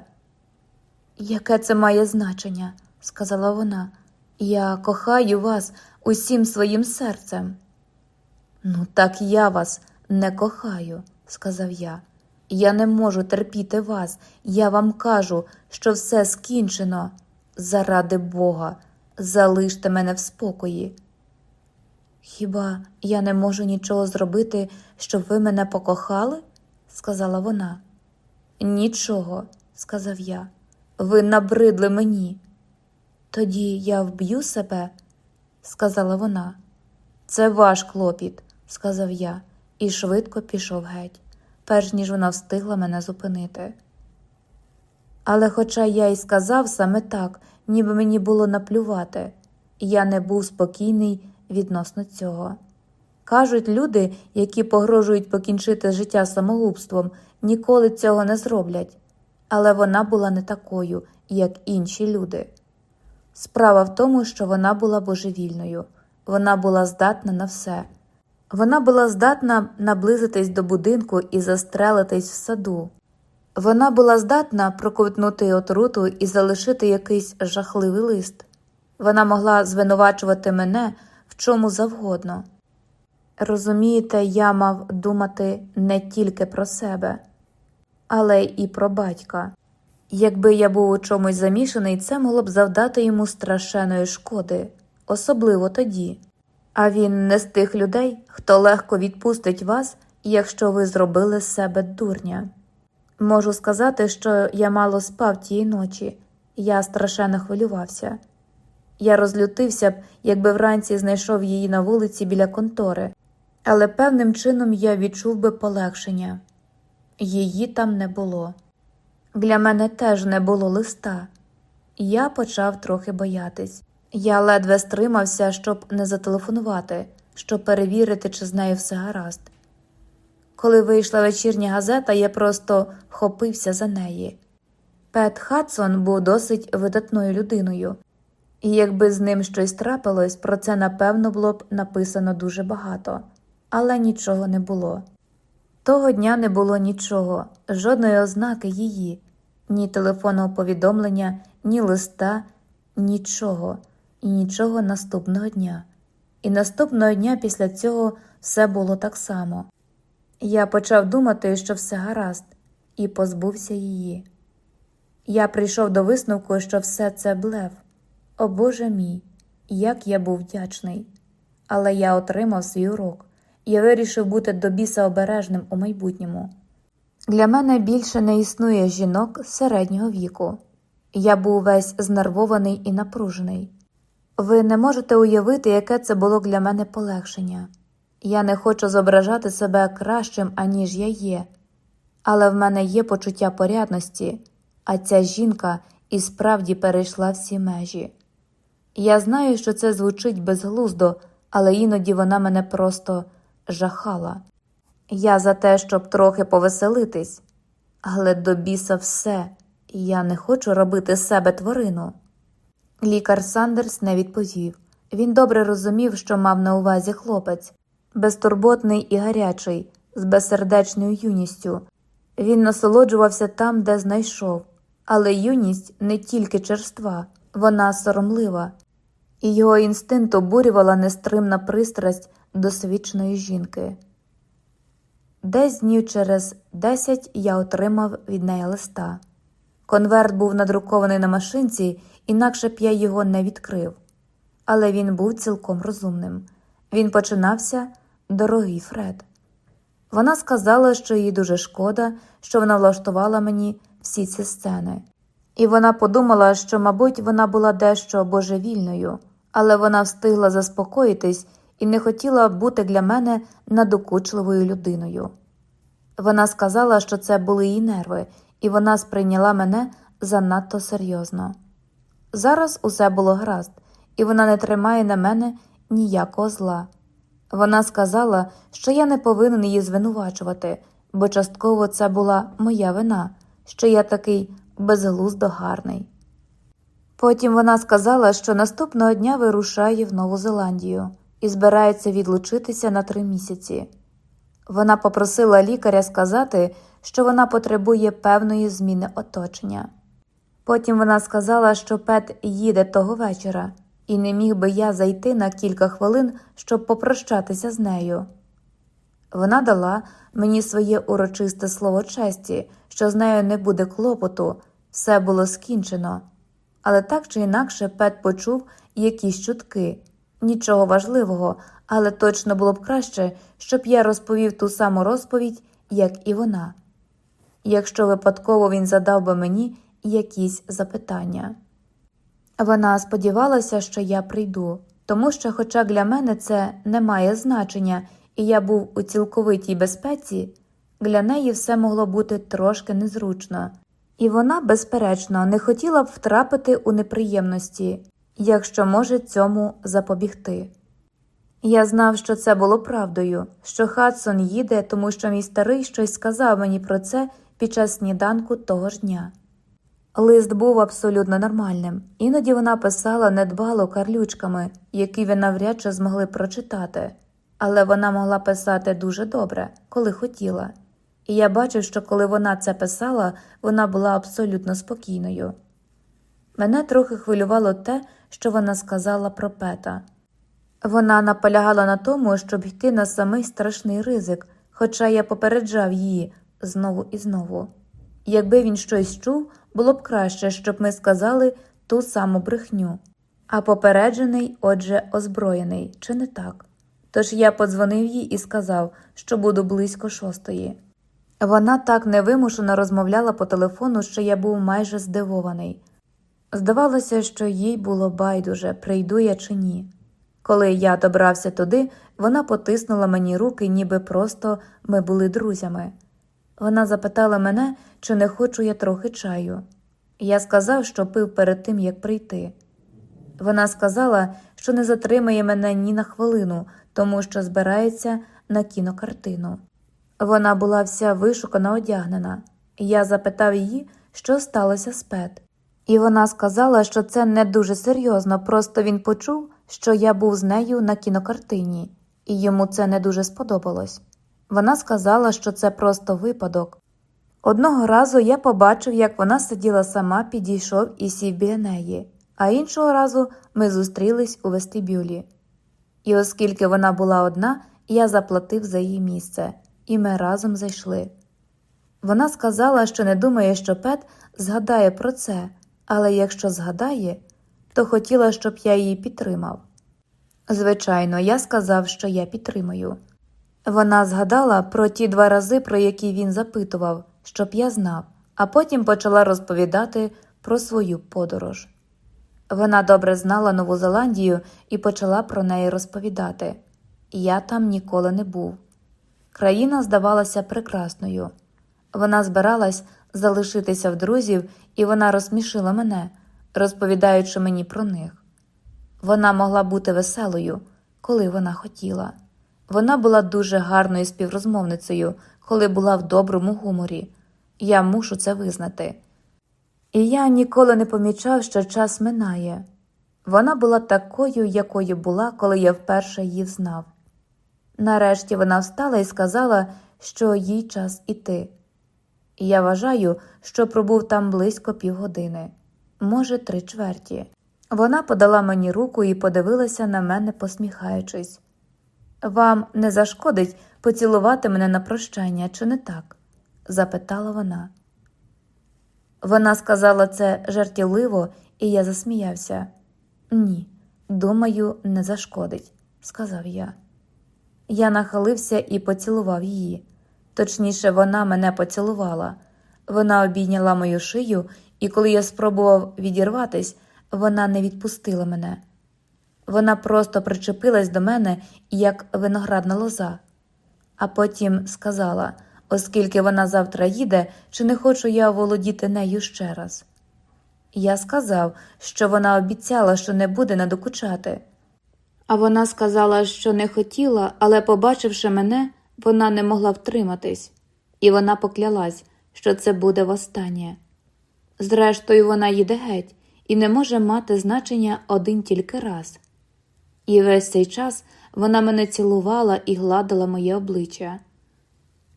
Яке це має значення? сказала вона. Я кохаю вас усім своїм серцем. Ну, так я вас не кохаю, сказав я. Я не можу терпіти вас. Я вам кажу, що все скінчено. Заради Бога, залиште мене в спокої. Хіба я не можу нічого зробити, щоб ви мене покохали? сказала вона. Нічого, сказав я. Ви набридли мені. Тоді я вб'ю себе, сказала вона. Це ваш клопіт, сказав я, і швидко пішов геть, перш ніж вона встигла мене зупинити. Але, хоча я й сказав саме так, ніби мені було наплювати, я не був спокійний відносно цього. Кажуть, люди, які погрожують покінчити життя самогубством, ніколи цього не зроблять, але вона була не такою, як інші люди. Справа в тому, що вона була божевільною, вона була здатна на все. Вона була здатна наблизитись до будинку і застрелитись в саду. Вона була здатна проковтнути отруту і залишити якийсь жахливий лист. Вона могла звинувачувати мене в чому завгодно. Розумієте, я мав думати не тільки про себе, але й про батька. Якби я був у чомусь замішаний, це могло б завдати йому страшенної шкоди, особливо тоді. А він не з тих людей, хто легко відпустить вас, якщо ви зробили з себе дурня. Можу сказати, що я мало спав тієї ночі, я страшенно хвилювався. Я розлютився б, якби вранці знайшов її на вулиці біля контори, але певним чином я відчув би полегшення її там не було. Для мене теж не було листа. Я почав трохи боятись. Я ледве стримався, щоб не зателефонувати, щоб перевірити, чи з нею все гаразд. Коли вийшла вечірня газета, я просто вхопився за неї. Пет Хадсон був досить видатною людиною, і якби з ним щось трапилось, про це напевно було б написано дуже багато, але нічого не було. Того дня не було нічого, жодної ознаки її, ні телефонного повідомлення, ні листа, нічого, і нічого наступного дня. І наступного дня після цього все було так само. Я почав думати, що все гаразд, і позбувся її. Я прийшов до висновку, що все це блеф. О Боже мій, як я був вдячний. Але я отримав свій урок. Я вирішив бути до біса обережним у майбутньому. Для мене більше не існує жінок середнього віку. Я був весь знервований і напружений. Ви не можете уявити, яке це було для мене полегшення. Я не хочу зображати себе кращим, аніж я є, але в мене є почуття порядності, а ця жінка і справді перейшла всі межі. Я знаю, що це звучить безглуздо, але іноді вона мене просто жахала. Я за те, щоб трохи повеселитись, але до біса все, я не хочу робити себе тварину. Лікар Сандерс не відповів. Він добре розумів, що мав на увазі хлопець, безтурботний і гарячий, з безсердечною юністю. Він насолоджувався там, де знайшов, але юність не тільки черства, вона соромлива, і його інстинкт обурювала нестримна пристрасть досвідченої жінки. Десь днів через десять я отримав від неї листа. Конверт був надрукований на машинці, інакше б я його не відкрив. Але він був цілком розумним. Він починався дорогий Фред. Вона сказала, що їй дуже шкода, що вона влаштувала мені всі ці сцени. І вона подумала, що, мабуть, вона була дещо божевільною, але вона встигла заспокоїтись і не хотіла бути для мене надокучливою людиною. Вона сказала, що це були її нерви, і вона сприйняла мене занадто серйозно. Зараз усе було гаразд, і вона не тримає на мене ніякого зла. Вона сказала, що я не повинен її звинувачувати, бо частково це була моя вина, що я такий безглуздо гарний. Потім вона сказала, що наступного дня вирушає в Нову Зеландію і збирається відлучитися на три місяці. Вона попросила лікаря сказати, що вона потребує певної зміни оточення. Потім вона сказала, що Пет їде того вечора, і не міг би я зайти на кілька хвилин, щоб попрощатися з нею. Вона дала мені своє урочисте слово честі, що з нею не буде клопоту, все було скінчено. Але так чи інакше Пет почув якісь чутки, нічого важливого, але точно було б краще, щоб я розповів ту саму розповідь, як і вона. Якщо випадково він задав би мені якісь запитання. Вона сподівалася, що я прийду, тому що, хоча для мене це не має значення, і я був у цілковитій безпеці, для неї все могло бути трошки незручно, і вона, безперечно, не хотіла б втрапити у неприємності, якщо може цьому запобігти. Я знав, що це було правдою, що Хадсон їде, тому що мій старий щось сказав мені про це під час сніданку того ж дня. Лист був абсолютно нормальним, іноді вона писала недбало карлючками, які ви навряд чи змогли прочитати, але вона могла писати дуже добре, коли хотіла, і я бачив, що коли вона це писала, вона була абсолютно спокійною. Мене трохи хвилювало те, що вона сказала про пета. Вона наполягала на тому, щоб йти на самий страшний ризик, хоча я попереджав її знову і знову. Якби він щось чув, було б краще, щоб ми сказали ту саму брехню. А попереджений, отже, озброєний, чи не так? Тож я подзвонив їй і сказав, що буду близько шостої. Вона так невимушено розмовляла по телефону, що я був майже здивований. Здавалося, що їй було байдуже, прийду я чи ні. Коли я добрався туди, вона потиснула мені руки, ніби просто ми були друзями. Вона запитала мене, чи не хочу я трохи чаю. Я сказав, що пив перед тим, як прийти. Вона сказала, що не затримає мене ні на хвилину, тому що збирається на кінокартину. Вона була вся вишукано одягнена. Я запитав її, що сталося з Пет. І вона сказала, що це не дуже серйозно, просто він почув, що я був з нею на кінокартині, і йому це не дуже сподобалось. Вона сказала, що це просто випадок. Одного разу я побачив, як вона сиділа сама, підійшов і сів біля неї, а іншого разу ми зустрілись у вестибюлі. І оскільки вона була одна, я заплатив за її місце, і ми разом зайшли. Вона сказала, що не думає, що Пет згадає про це, але якщо згадає, то хотіла, щоб я її підтримав. Звичайно, я сказав, що я підтримую. Вона згадала про ті два рази, про які він запитував, щоб я знав, а потім почала розповідати про свою подорож. Вона добре знала Нову Зеландію і почала про неї розповідати. Я там ніколи не був. Країна здавалася прекрасною. Вона збиралась залишитися в друзів, і вона розсмішила мене, розповідаючи мені про них. Вона могла бути веселою, коли вона хотіла. Вона була дуже гарною співрозмовницею, коли була в доброму гуморі. Я мушу це визнати. І я ніколи не помічав, що час минає. Вона була такою, якою була, коли я вперше її знав. Нарешті вона встала і сказала, що їй час іти. Я вважаю, що пробув там близько півгодини, може, три чверті. Вона подала мені руку і подивилася на мене, посміхаючись. Вам не зашкодить поцілувати мене на прощання, чи не так? запитала вона. Вона сказала це жартівливо, і я засміявся. Ні, думаю, не зашкодить, сказав я. Я нахилився і поцілував її. Точніше, вона мене поцілувала. Вона обійняла мою шию, і коли я спробував відірватись, вона не відпустила мене. Вона просто причепилась до мене, як виноградна лоза, а потім сказала, оскільки вона завтра їде, чи не хочу я оволодіти нею ще раз. Я сказав, що вона обіцяла, що не буде надокучати. А вона сказала, що не хотіла, але, побачивши мене, вона не могла втриматись, і вона поклялась, що це буде востаннє. Зрештою, вона їде геть і не може мати значення один тільки раз. І весь цей час вона мене цілувала і гладила моє обличчя.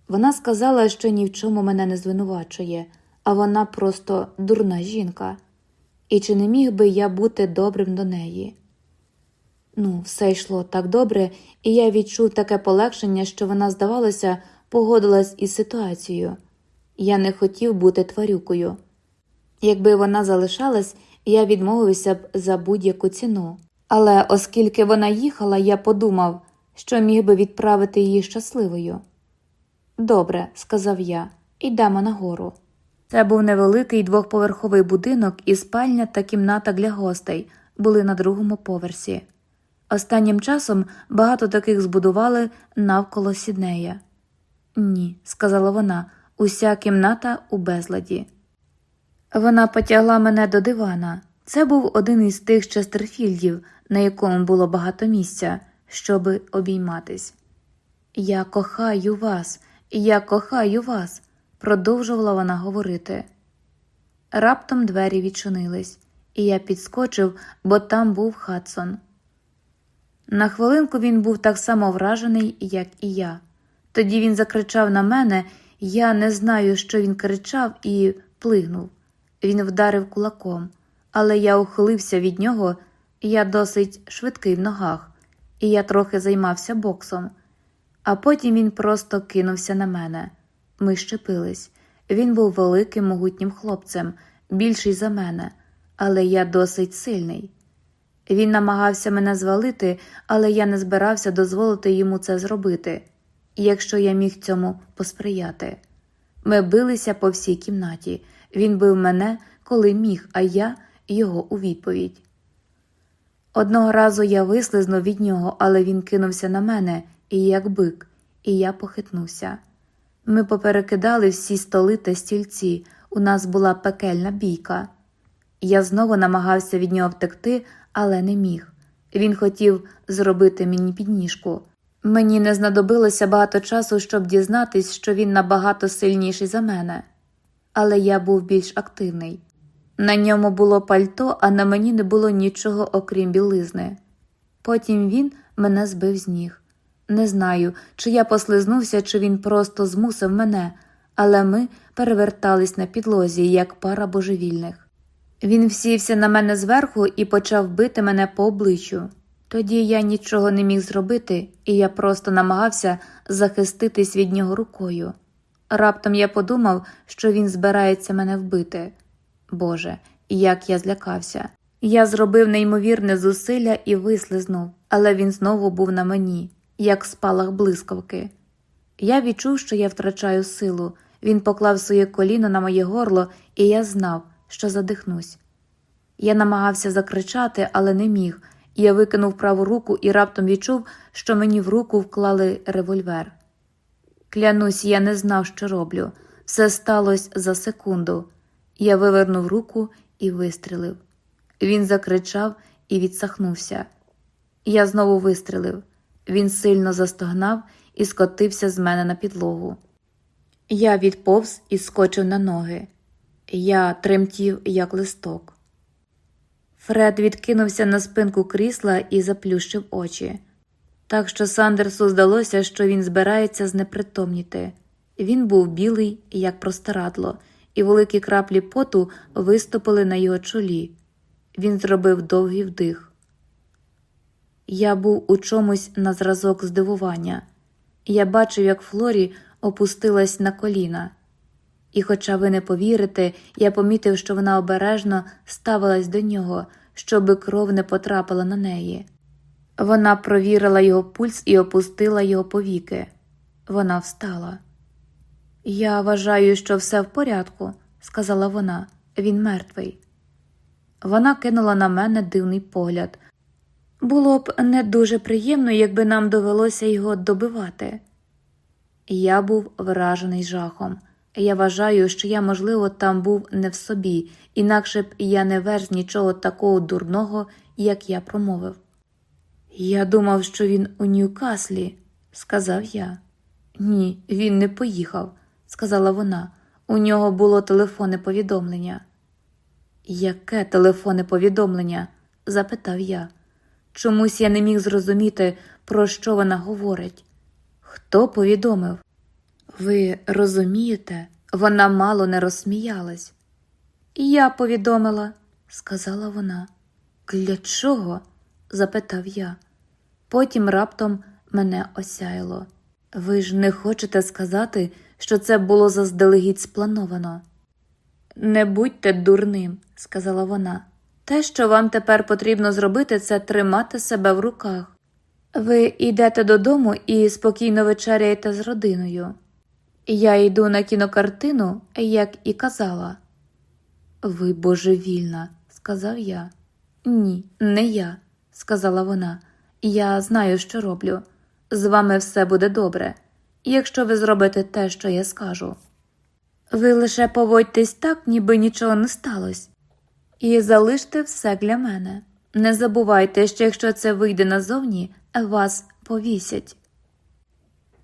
Вона сказала, що ні в чому мене не звинувачує, а вона просто дурна жінка. І чи не міг би я бути добрим до неї? Ну, все йшло так добре, і я відчув таке полегшення, що вона, здавалося, погодилась із ситуацією. Я не хотів бути тварюкою. Якби вона залишалась, я відмовився б за будь-яку ціну. Але оскільки вона їхала, я подумав, що міг би відправити її щасливою. Добре, сказав я, йдемо нагору. Це був невеликий двохповерховий будинок, і спальня та кімната для гостей були на другому поверсі. Останнім часом багато таких збудували навколо сіднея. Ні, сказала вона, уся кімната у безладі. Вона потягла мене до дивана. Це був один із тих Честерфільдів, на якому було багато місця, щоби обійматись. Я кохаю вас, я кохаю вас, продовжувала вона говорити. Раптом двері відчинились, і я підскочив, бо там був Хадсон. На хвилинку він був так само вражений, як і я. Тоді він закричав на мене, я не знаю, що він кричав, і плигнув. Він вдарив кулаком, але я ухилився від нього, я досить швидкий в ногах, і я трохи займався боксом. А потім він просто кинувся на мене. Ми щепились. Він був великим могутнім хлопцем, більший за мене, але я досить сильний. Він намагався мене звалити, але я не збирався дозволити йому це зробити, якщо я міг цьому посприяти. Ми билися по всій кімнаті. Він бив мене, коли міг, а я його у відповідь. Одного разу я вислизнув від нього, але він кинувся на мене, і як бик, і я похитнувся. Ми поперекидали всі столи та стільці, у нас була пекельна бійка. Я знову намагався від нього втекти, але не міг. Він хотів зробити мені підніжку. Мені не знадобилося багато часу, щоб дізнатись, що він набагато сильніший за мене, але я був більш активний. На ньому було пальто, а на мені не було нічого, окрім білизни. Потім він мене збив з ніг. Не знаю, чи я послизнувся, чи він просто змусив мене, але ми перевертались на підлозі, як пара божевільних. Він всівся на мене зверху і почав бити мене по обличчю. Тоді я нічого не міг зробити, і я просто намагався захиститись від нього рукою. Раптом я подумав, що він збирається мене вбити. Боже, як я злякався. Я зробив неймовірне зусилля і вислизнув, але він знову був на мені, як спалах блискавки. Я відчув, що я втрачаю силу. Він поклав своє коліно на моє горло, і я знав, що задихнусь. Я намагався закричати, але не міг. Я викинув праву руку і раптом відчув, що мені в руку вклали револьвер. Клянусь, я не знав, що роблю. Все сталося за секунду. Я вивернув руку і вистрілив. Він закричав і відсахнувся. Я знову вистрілив. Він сильно застогнав і скотився з мене на підлогу. Я відповз і скочив на ноги. Я тремтів, як листок. Фред відкинувся на спинку крісла і заплющив очі. Так що Сандерсу здалося, що він збирається знепритомніти. Він був білий, як простирадло, і великі краплі поту виступили на його чолі. Він зробив довгий вдих. Я був у чомусь на зразок здивування. Я бачив, як Флорі опустилась на коліна. І, хоча ви не повірите, я помітив, що вона обережно ставилась до нього, щоби кров не потрапила на неї. Вона провірила його пульс і опустила його повіки. Вона встала. Я вважаю, що все в порядку, сказала вона, він мертвий. Вона кинула на мене дивний погляд. Було б не дуже приємно, якби нам довелося його добивати. Я був вражений жахом. Я вважаю, що я, можливо, там був не в собі, інакше б я не верз нічого такого дурного, як я промовив. Я думав, що він у Ньюкаслі, сказав я. Ні, він не поїхав, сказала вона. У нього було телефонне повідомлення. Яке телефонне повідомлення? запитав я. Чомусь я не міг зрозуміти, про що вона говорить. Хто повідомив? Ви розумієте, вона мало не розсміялась. Я повідомила, сказала вона. Для чого? запитав я. Потім раптом мене осяяло. Ви ж не хочете сказати, що це було заздалегідь сплановано? Не будьте дурним, сказала вона. Те, що вам тепер потрібно зробити, це тримати себе в руках. Ви йдете додому і спокійно вечеряєте з родиною. Я йду на кінокартину, як і казала. Ви божевільна, сказав я. Ні, не я, сказала вона. Я знаю, що роблю. З вами все буде добре, якщо ви зробите те, що я скажу. Ви лише поводьтесь так, ніби нічого не сталося, і залиште все для мене. Не забувайте, що якщо це вийде назовні, вас повісять.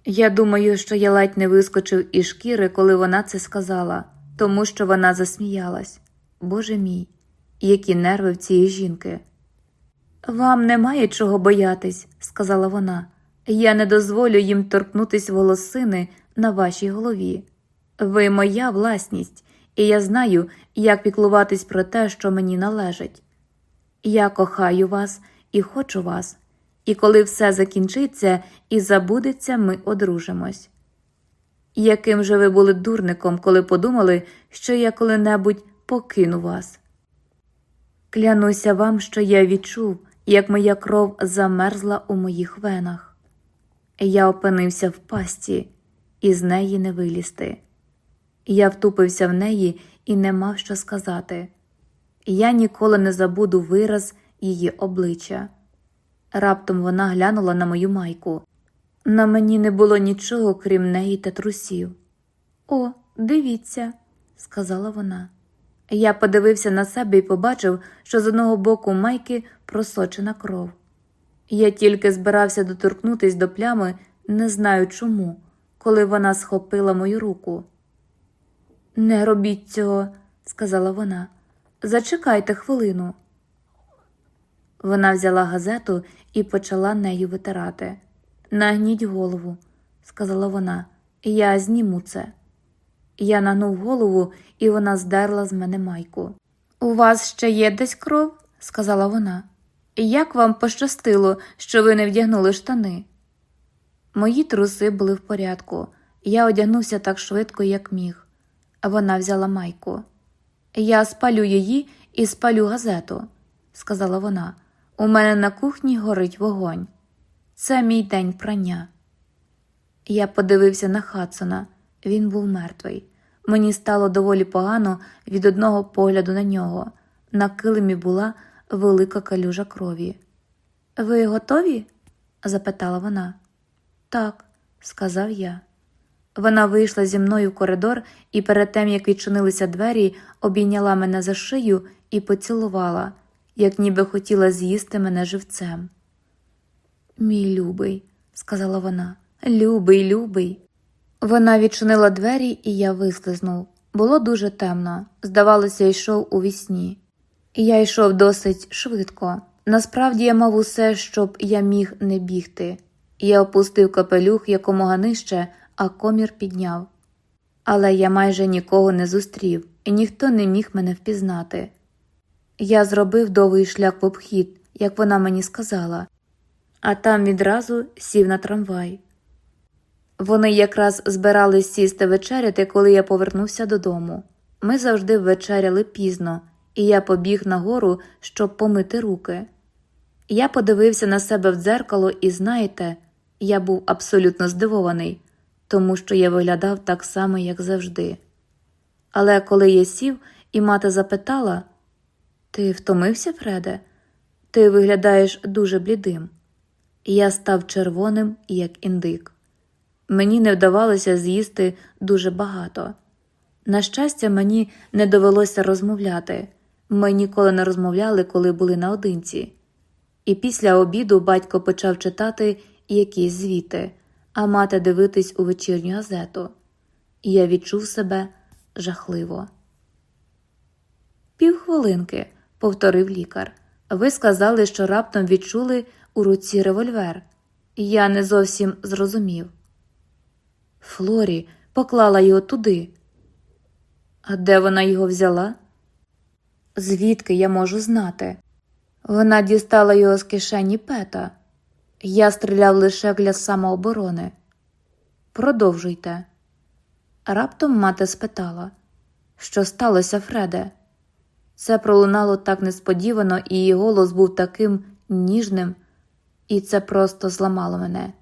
Я думаю, що я ледь не вискочив із шкіри, коли вона це сказала, тому що вона засміялась. Боже мій, які нерви в цієї жінки. Вам немає чого боятись, сказала вона. Я не дозволю їм торкнутись волосини на вашій голові. Ви моя власність, і я знаю, як піклуватись про те, що мені належить. Я кохаю вас і хочу вас, і коли все закінчиться і забудеться, ми одружимось. Яким же ви були дурником, коли подумали, що я коли-небудь покину вас? Клянуся вам, що я відчув, як моя кров замерзла у моїх венах. Я опинився в пасті, і з неї не вилізти. Я втупився в неї і не мав що сказати. Я ніколи не забуду вираз її обличчя. Раптом вона глянула на мою майку. На мені не було нічого, крім неї та трусів. О, дивіться, сказала вона. Я подивився на себе і побачив, що з одного боку майки просочена кров. Я тільки збирався доторкнутись до плями, не знаю чому, коли вона схопила мою руку. Не робіть цього, сказала вона. Зачекайте хвилину. Вона взяла газету і почала нею витирати. Нагніть голову, сказала вона, я зніму це. Я нагнув голову, і вона здерла з мене майку. У вас ще є десь кров? сказала вона. Як вам пощастило, що ви не вдягнули штани? Мої труси були в порядку. Я одягнувся так швидко, як міг. Вона взяла майку. Я спалю її і спалю газету, сказала вона. У мене на кухні горить вогонь. Це мій день прання. Я подивився на Хадсона. Він був мертвий. Мені стало доволі погано від одного погляду на нього. На килимі була велика калюжа крові. Ви готові? запитала вона. Так, сказав я. Вона вийшла зі мною в коридор і перед тим, як відчинилися двері, обійняла мене за шию і поцілувала, як ніби хотіла з'їсти мене живцем. Мій любий, сказала вона, любий, любий. Вона відчинила двері, і я вислизнув. Було дуже темно. Здавалося, йшов у вісні. Я йшов досить швидко. Насправді я мав усе, щоб я міг не бігти. Я опустив капелюх якомога нижче, а комір підняв. Але я майже нікого не зустрів, і ніхто не міг мене впізнати. Я зробив довгий шлях в обхід, як вона мені сказала, а там відразу сів на трамвай. Вони якраз збирались сісти вечеряти, коли я повернувся додому. Ми завжди вечеряли пізно, і я побіг нагору, щоб помити руки. Я подивився на себе в дзеркало, і знаєте, я був абсолютно здивований, тому що я виглядав так само, як завжди. Але коли я сів, і мати запитала Ти втомився, Фреде? Ти виглядаєш дуже блідим. Я став червоним, як індик. Мені не вдавалося з'їсти дуже багато. На щастя, мені не довелося розмовляти. Ми ніколи не розмовляли, коли були наодинці. І після обіду батько почав читати якісь звіти, а мати дивитись у вечірню газету. Я відчув себе жахливо. Півхвилинки, повторив лікар. Ви сказали, що раптом відчули у руці револьвер. Я не зовсім зрозумів. Флорі поклала його туди. А де вона його взяла? Звідки я можу знати? Вона дістала його з кишені пета. Я стріляв лише для самооборони. Продовжуйте. Раптом мати спитала, що сталося, Фреде? Це пролунало так несподівано, і її голос був таким ніжним, і це просто зламало мене.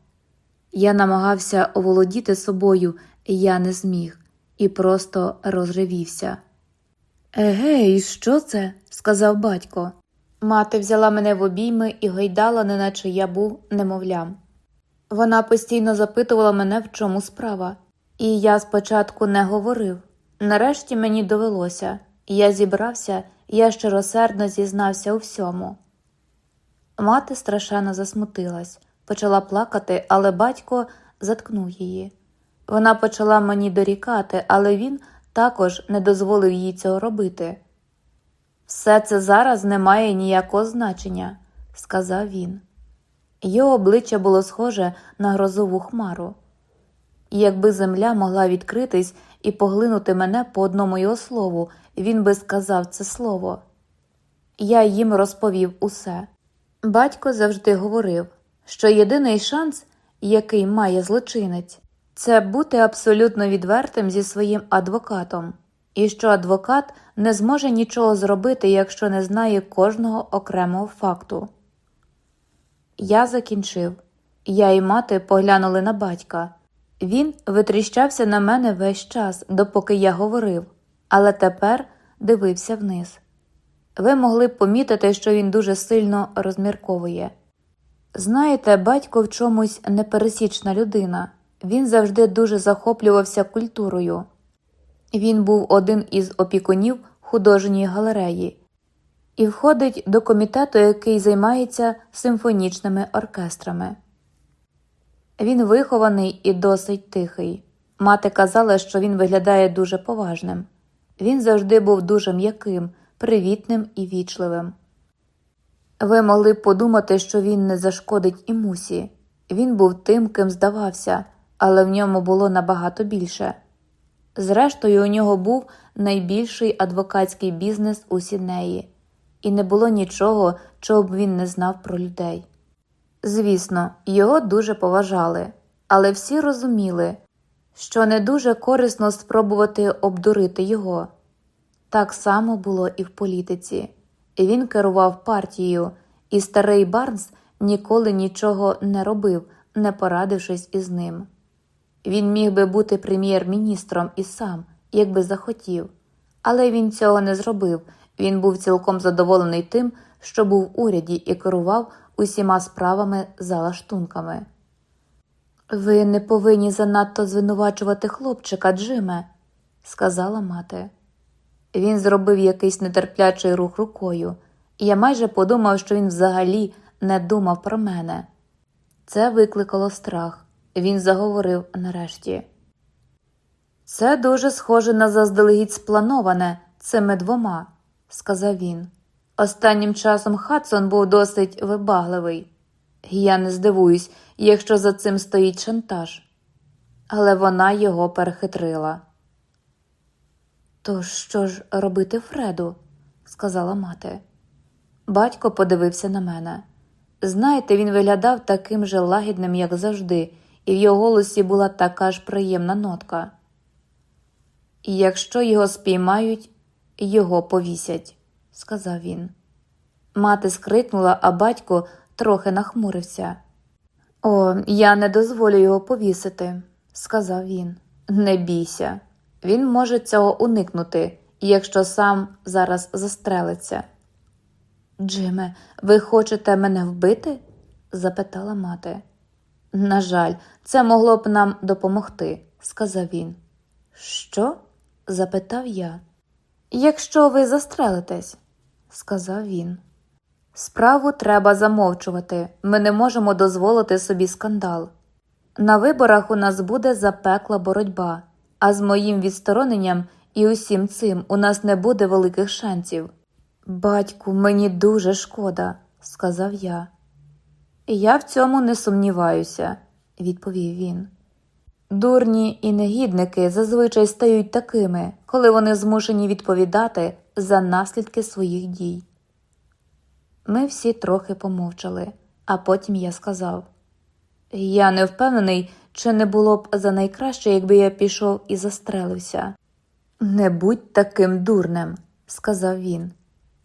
Я намагався оволодіти собою, я не зміг, і просто розривівся. Егей, що це? сказав батько. Мати взяла мене в обійми і гойдала, неначе я був немовлям. Вона постійно запитувала мене, в чому справа, і я спочатку не говорив. Нарешті мені довелося, я зібрався, я щиросердно зізнався у всьому. Мати страшенно засмутилась, почала плакати, але батько заткнув її. Вона почала мені дорікати, але він також не дозволив їй цього робити. Все це зараз не має ніякого значення, сказав він. Його обличчя було схоже на грозову хмару. Якби земля могла відкритись і поглинути мене по одному його слову, він би сказав це слово. Я їм розповів усе. Батько завжди говорив, що єдиний шанс, який має злочинець, це бути абсолютно відвертим зі своїм адвокатом, і що адвокат не зможе нічого зробити, якщо не знає кожного окремого факту. Я закінчив. Я і мати поглянули на батька. Він витріщався на мене весь час, допоки я говорив, але тепер дивився вниз. Ви могли б помітити, що він дуже сильно розмірковує. Знаєте, батько в чомусь непересічна людина, він завжди дуже захоплювався культурою. Він був один із опікунів художньої галереї і входить до комітету, який займається симфонічними оркестрами. Він вихований і досить тихий. Мати казала, що він виглядає дуже поважним. Він завжди був дуже м'яким, привітним і вічливим. Ви могли б подумати, що він не зашкодить і мусі. Він був тим, ким здавався, але в ньому було набагато більше. Зрештою, у нього був найбільший адвокатський бізнес у Сіднеї, і не було нічого, чого б він не знав про людей. Звісно, його дуже поважали, але всі розуміли, що не дуже корисно спробувати обдурити його. Так само було і в політиці. Він керував партією, і старий Барнс ніколи нічого не робив, не порадившись із ним. Він міг би бути прем'єр-міністром і сам, якби захотів, але він цього не зробив. Він був цілком задоволений тим, що був в уряді і керував усіма справами за лаштунками. Ви не повинні занадто звинувачувати хлопчика, Джиме, сказала мати. Він зробив якийсь нетерплячий рух рукою, і я майже подумав, що він взагалі не думав про мене. Це викликало страх. Він заговорив нарешті. Це дуже схоже на заздалегідь сплановане цими двома, сказав він. Останнім часом Хадсон був досить вибагливий. Я не здивуюсь, якщо за цим стоїть шантаж. Але вона його перехитрила. То що ж робити Фреду? сказала мати. Батько подивився на мене. Знаєте, він виглядав таким же лагідним, як завжди, і в його голосі була така ж приємна нотка. Якщо його спіймають, його повісять, сказав він. Мати скрикнула, а батько трохи нахмурився. О, я не дозволю його повісити, сказав він. Не бійся. Він може цього уникнути, якщо сам зараз застрелиться. Джиме, ви хочете мене вбити? запитала мати. На жаль, це могло б нам допомогти, сказав він. Що? запитав я. Якщо ви застрелитесь, сказав він. Справу треба замовчувати. Ми не можемо дозволити собі скандал. На виборах у нас буде запекла боротьба, а з моїм відстороненням і усім цим у нас не буде великих шансів. Батьку, мені дуже шкода, сказав я. Я в цьому не сумніваюся, відповів він. Дурні і негідники зазвичай стають такими, коли вони змушені відповідати за наслідки своїх дій. Ми всі трохи помовчали, а потім я сказав Я не впевнений, чи не було б за найкраще, якби я пішов і застрелився. Не будь таким дурнем, сказав він.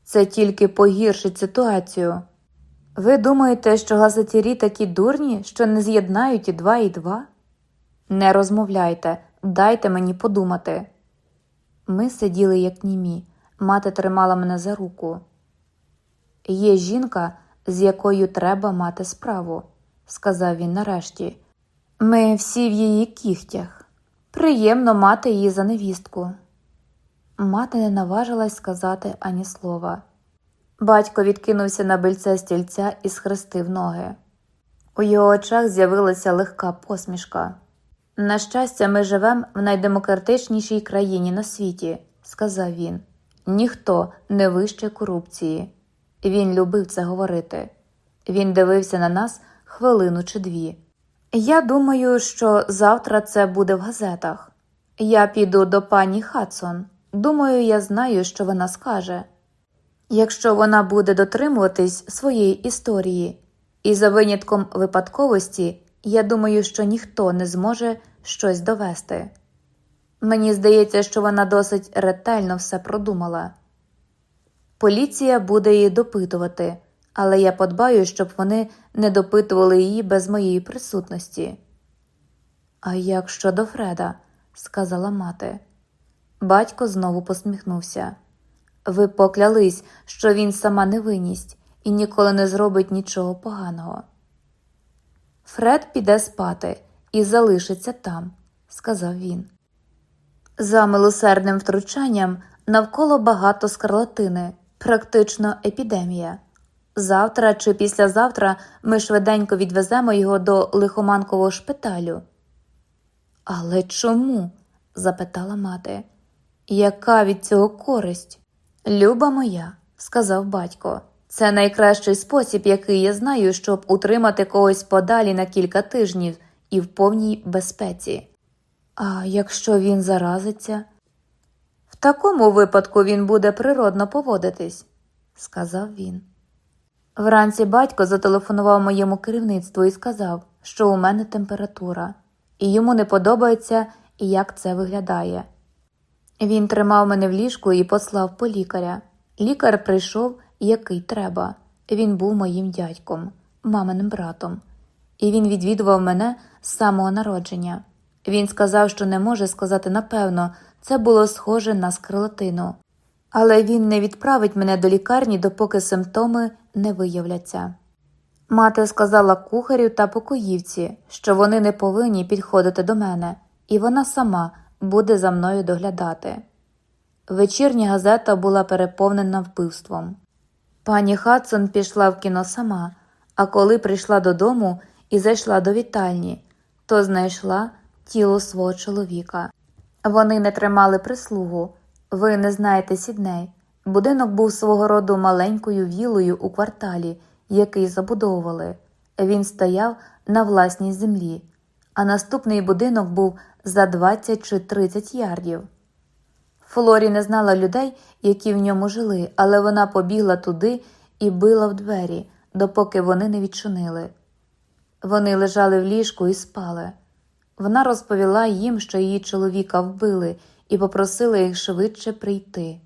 Це тільки погіршить ситуацію. Ви думаєте, що газетірі такі дурні, що не з'єднають і два і два? Не розмовляйте, дайте мені подумати. Ми сиділи, як німі, мати тримала мене за руку. Є жінка, з якою треба мати справу, сказав він нарешті. Ми всі в її кігтях. Приємно мати її за невістку. Мати не наважилась сказати ані слова. Батько відкинувся на бильце стільця і схрестив ноги. У його очах з'явилася легка посмішка. На щастя, ми живемо в найдемократичнішій країні на світі, сказав він. Ніхто не вище корупції. Він любив це говорити. Він дивився на нас хвилину чи дві. Я думаю, що завтра це буде в газетах. Я піду до пані Хадсон. Думаю, я знаю, що вона скаже. Якщо вона буде дотримуватись своєї історії, і за винятком випадковості, я думаю, що ніхто не зможе щось довести. Мені здається, що вона досить ретельно все продумала. Поліція буде її допитувати, але я подбаю, щоб вони не допитували її без моєї присутності. А як щодо Фреда? сказала мати. Батько знову посміхнувся. Ви поклялись, що він сама невинність і ніколи не зробить нічого поганого. Фред піде спати і залишиться там, сказав він. За милосердним втручанням навколо багато скарлатини, практично епідемія. Завтра чи післязавтра ми швиденько відвеземо його до лихоманкового шпиталю. Але чому? запитала мати. Яка від цього користь? Люба моя, сказав батько, це найкращий спосіб, який я знаю, щоб утримати когось подалі на кілька тижнів і в повній безпеці. А якщо він заразиться? Такому випадку він буде природно поводитись, сказав він. Вранці батько зателефонував моєму керівництву і сказав, що у мене температура, і йому не подобається, як це виглядає. Він тримав мене в ліжку і послав по лікаря. Лікар прийшов, який треба. Він був моїм дядьком, маминим братом, і він відвідував мене з самого народження. Він сказав, що не може сказати напевно, це було схоже на скарлатину. Але він не відправить мене до лікарні, допоки симптоми не виявляться. Мати сказала кухарю та покоївці, що вони не повинні підходити до мене, і вона сама буде за мною доглядати. Вечірня газета була переповнена вбивством. Пані Хадсон пішла в кіно сама, а коли прийшла додому і зайшла до вітальні, то знайшла тіло свого чоловіка. Вони не тримали прислугу, ви не знаєте Сідней. Будинок був свого роду маленькою вілою у кварталі, який забудовували. Він стояв на власній землі, а наступний будинок був за 20 чи 30 ярдів. Флорі не знала людей, які в ньому жили, але вона побігла туди і била в двері, допоки вони не відчинили. Вони лежали в ліжку і спали. Вона розповіла їм, що її чоловіка вбили, і попросила їх швидше прийти.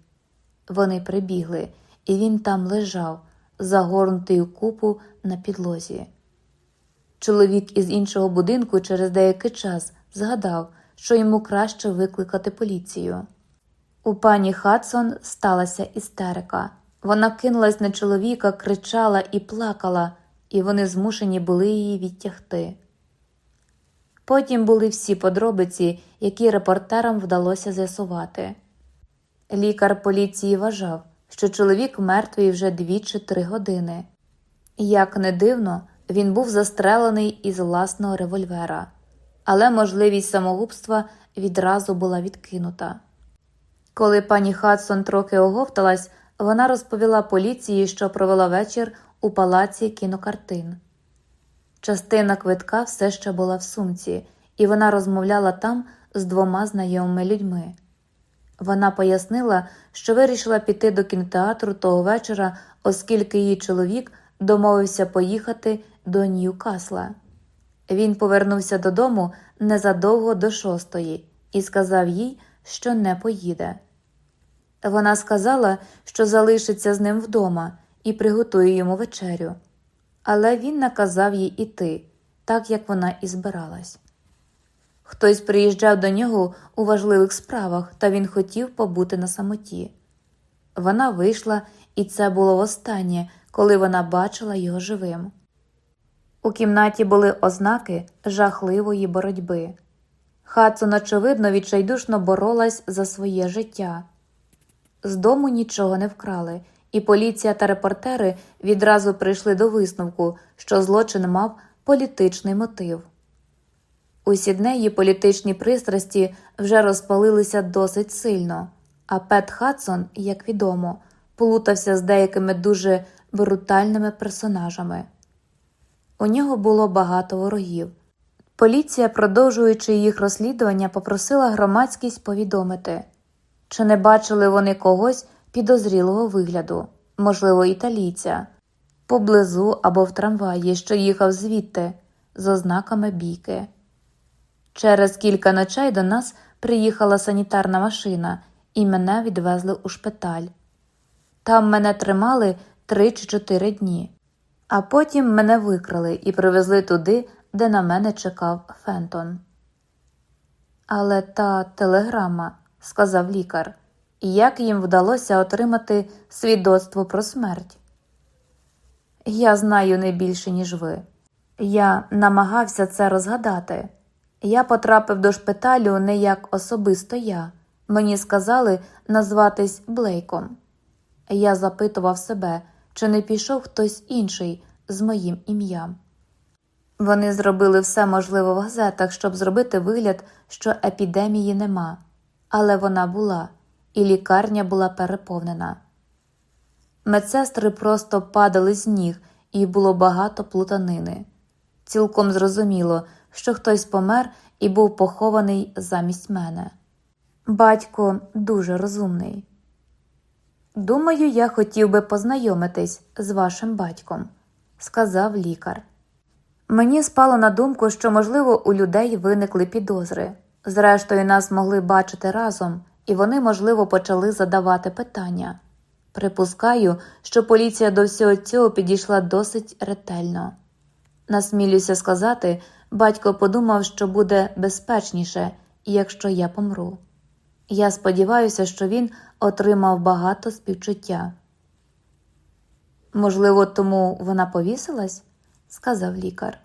Вони прибігли, і він там лежав, загорнутий у купу на підлозі. Чоловік із іншого будинку через деякий час згадав, що йому краще викликати поліцію. У пані Хадсон сталася істерика. Вона кинулась на чоловіка, кричала і плакала, і вони змушені були її відтягти. Потім були всі подробиці, які репортерам вдалося з'ясувати. Лікар поліції вважав, що чоловік мертвий вже дві чи три години. Як не дивно, він був застрелений із власного револьвера, але можливість самогубства відразу була відкинута. Коли пані Хадсон трохи оговталась, вона розповіла поліції, що провела вечір у палаці кінокартин. Частина квитка все ще була в сумці, і вона розмовляла там з двома знайомими людьми. Вона пояснила, що вирішила піти до кінотеатру того вечора, оскільки її чоловік домовився поїхати до Ньюкасла. Він повернувся додому незадовго до шостої і сказав їй, що не поїде. Вона сказала, що залишиться з ним вдома і приготує йому вечерю, але він наказав їй іти, так як вона і збиралась. Хтось приїжджав до нього у важливих справах, та він хотів побути на самоті. Вона вийшла, і це було востаннє, коли вона бачила його живим. У кімнаті були ознаки жахливої боротьби. Хадсон, очевидно, відчайдушно боролась за своє життя. З дому нічого не вкрали, і поліція та репортери відразу прийшли до висновку, що злочин мав політичний мотив. У Сіднеї політичні пристрасті вже розпалилися досить сильно, а Пет Хадсон, як відомо, плутався з деякими дуже брутальними персонажами. У нього було багато ворогів. Поліція, продовжуючи їх розслідування, попросила громадськість повідомити, чи не бачили вони когось підозрілого вигляду, можливо, італійця, поблизу або в трамваї, що їхав звідти з ознаками бійки. Через кілька ночей до нас приїхала санітарна машина, і мене відвезли у шпиталь. Там мене тримали три чи чотири дні, а потім мене викрали і привезли туди, де на мене чекав Фентон. Але та телеграма, сказав лікар, як їм вдалося отримати свідоцтво про смерть? Я знаю не більше, ніж ви. Я намагався це розгадати. Я потрапив до шпиталю не як особисто я. Мені сказали назватись Блейком. Я запитував себе, чи не пішов хтось інший з моїм ім'ям. Вони зробили все можливе в газетах, щоб зробити вигляд, що епідемії нема, але вона була, і лікарня була переповнена. Медсестри просто падали з ніг, і було багато плутанини. Цілком зрозуміло, що хтось помер і був похований замість мене. Батько дуже розумний. Думаю, я хотів би познайомитись з вашим батьком, сказав лікар. Мені спало на думку, що, можливо, у людей виникли підозри. Зрештою, нас могли бачити разом, і вони, можливо, почали задавати питання. Припускаю, що поліція до всього цього підійшла досить ретельно. Насмілюся сказати, батько подумав, що буде безпечніше, якщо я помру. Я сподіваюся, що він отримав багато співчуття. Можливо, тому вона повісилась? сказав лікар.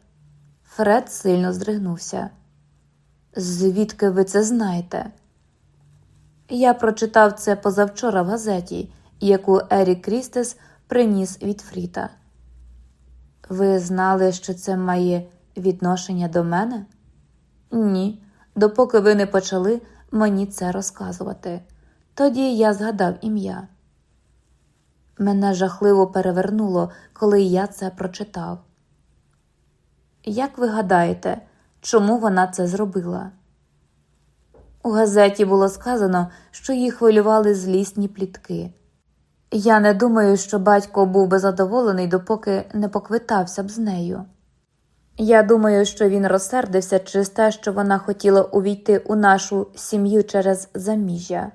Фред сильно здригнувся. Звідки ви це знаєте? Я прочитав це позавчора в газеті, яку Ерік Крістес приніс від Фріта. Ви знали, що це має відношення до мене? Ні, допоки ви не почали мені це розказувати. Тоді я згадав ім'я. Мене жахливо перевернуло, коли я це прочитав. Як ви гадаєте, чому вона це зробила? У газеті було сказано, що їх хвилювали злісні плітки. Я не думаю, що батько був би задоволений, допоки не поквитався б з нею. Я думаю, що він розсердився через те, що вона хотіла увійти у нашу сім'ю через заміжжя.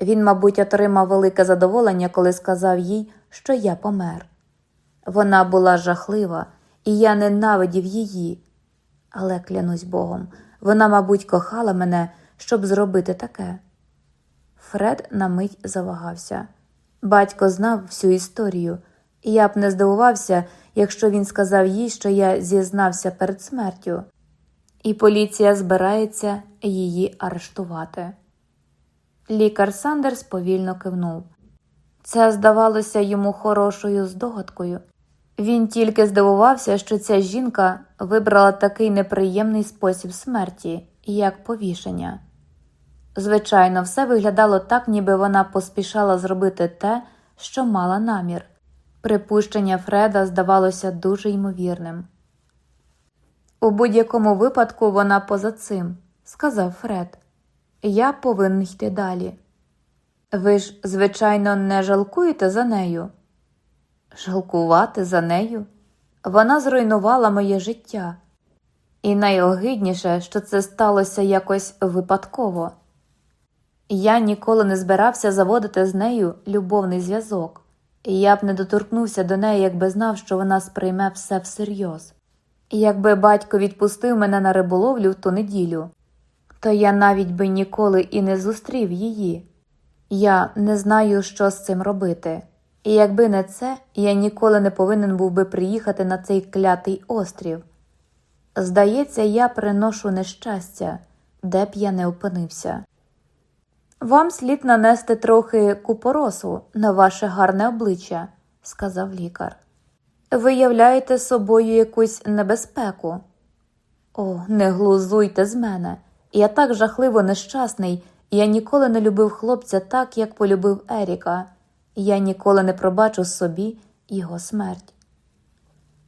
Він, мабуть, отримав велике задоволення, коли сказав їй, що я помер. Вона була жахлива, і я ненавидів її. Але клянусь Богом, вона, мабуть, кохала мене, щоб зробити таке. Фред на мить завагався. Батько знав всю історію, і я б не здивувався, якщо він сказав їй, що я зізнався перед смертю, і поліція збирається її арештувати. Лікар Сандерс повільно кивнув. Це здавалося йому хорошою здогадкою. Він тільки здивувався, що ця жінка вибрала такий неприємний спосіб смерті, як повішення. Звичайно, все виглядало так, ніби вона поспішала зробити те, що мала намір. Припущення Фреда здавалося дуже ймовірним. У будь-якому випадку вона поза цим, сказав Фред. Я повинен йти далі. Ви ж, звичайно, не жалкуєте за нею? Жалкувати за нею? Вона зруйнувала моє життя. І найогидніше, що це сталося якось випадково. Я ніколи не збирався заводити з нею любовний зв'язок, я б не доторкнувся до неї, якби знав, що вона сприйме все всерйоз. Якби батько відпустив мене на риболовлю в ту неділю, то я навіть би ніколи і не зустрів її. Я не знаю, що з цим робити. І якби не це, я ніколи не повинен був би приїхати на цей клятий острів. Здається, я приношу нещастя, де б я не опинився. Вам слід нанести трохи купоросу на ваше гарне обличчя, сказав лікар. Ви являєте собою якусь небезпеку. О, не глузуйте з мене. Я так жахливо нещасний, я ніколи не любив хлопця так, як полюбив Еріка, я ніколи не пробачу собі його смерть.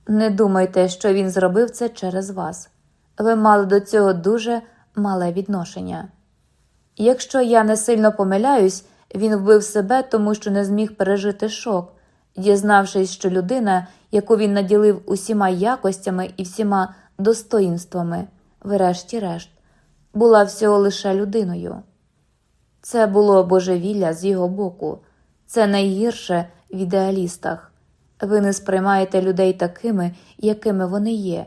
Не думайте, що він зробив це через вас. Ви мали до цього дуже мале відношення. Якщо я не сильно помиляюсь, він вбив себе, тому що не зміг пережити шок, дізнавшись, що людина, яку він наділив усіма якостями і всіма достоїнствами, врешті-решт, була всього лише людиною. Це було божевілля з його боку, це найгірше в ідеалістах. Ви не сприймаєте людей такими, якими вони є.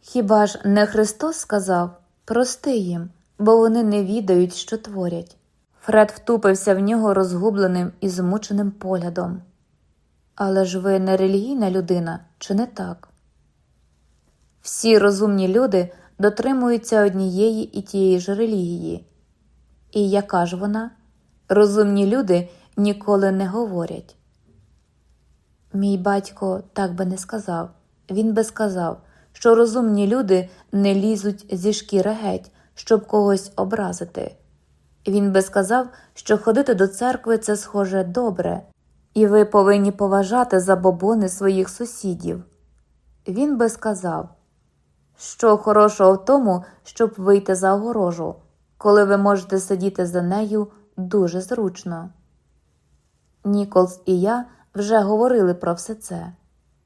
Хіба ж не Христос сказав Прости їм, бо вони не відають, що творять. Фред втупився в нього розгубленим і змученим поглядом. Але ж ви не релігійна людина, чи не так? Всі розумні люди дотримуються однієї і тієї ж релігії. І яка ж вона? Розумні люди ніколи не говорять. Мій батько так би не сказав. Він би сказав, що розумні люди не лізуть зі шкіри геть, щоб когось образити. Він би сказав, що ходити до церкви це схоже добре, і ви повинні поважати забобони своїх сусідів. Він би сказав, що хорошого в тому, щоб вийти за огорожу, коли ви можете сидіти за нею дуже зручно. Ніколс і я вже говорили про все це.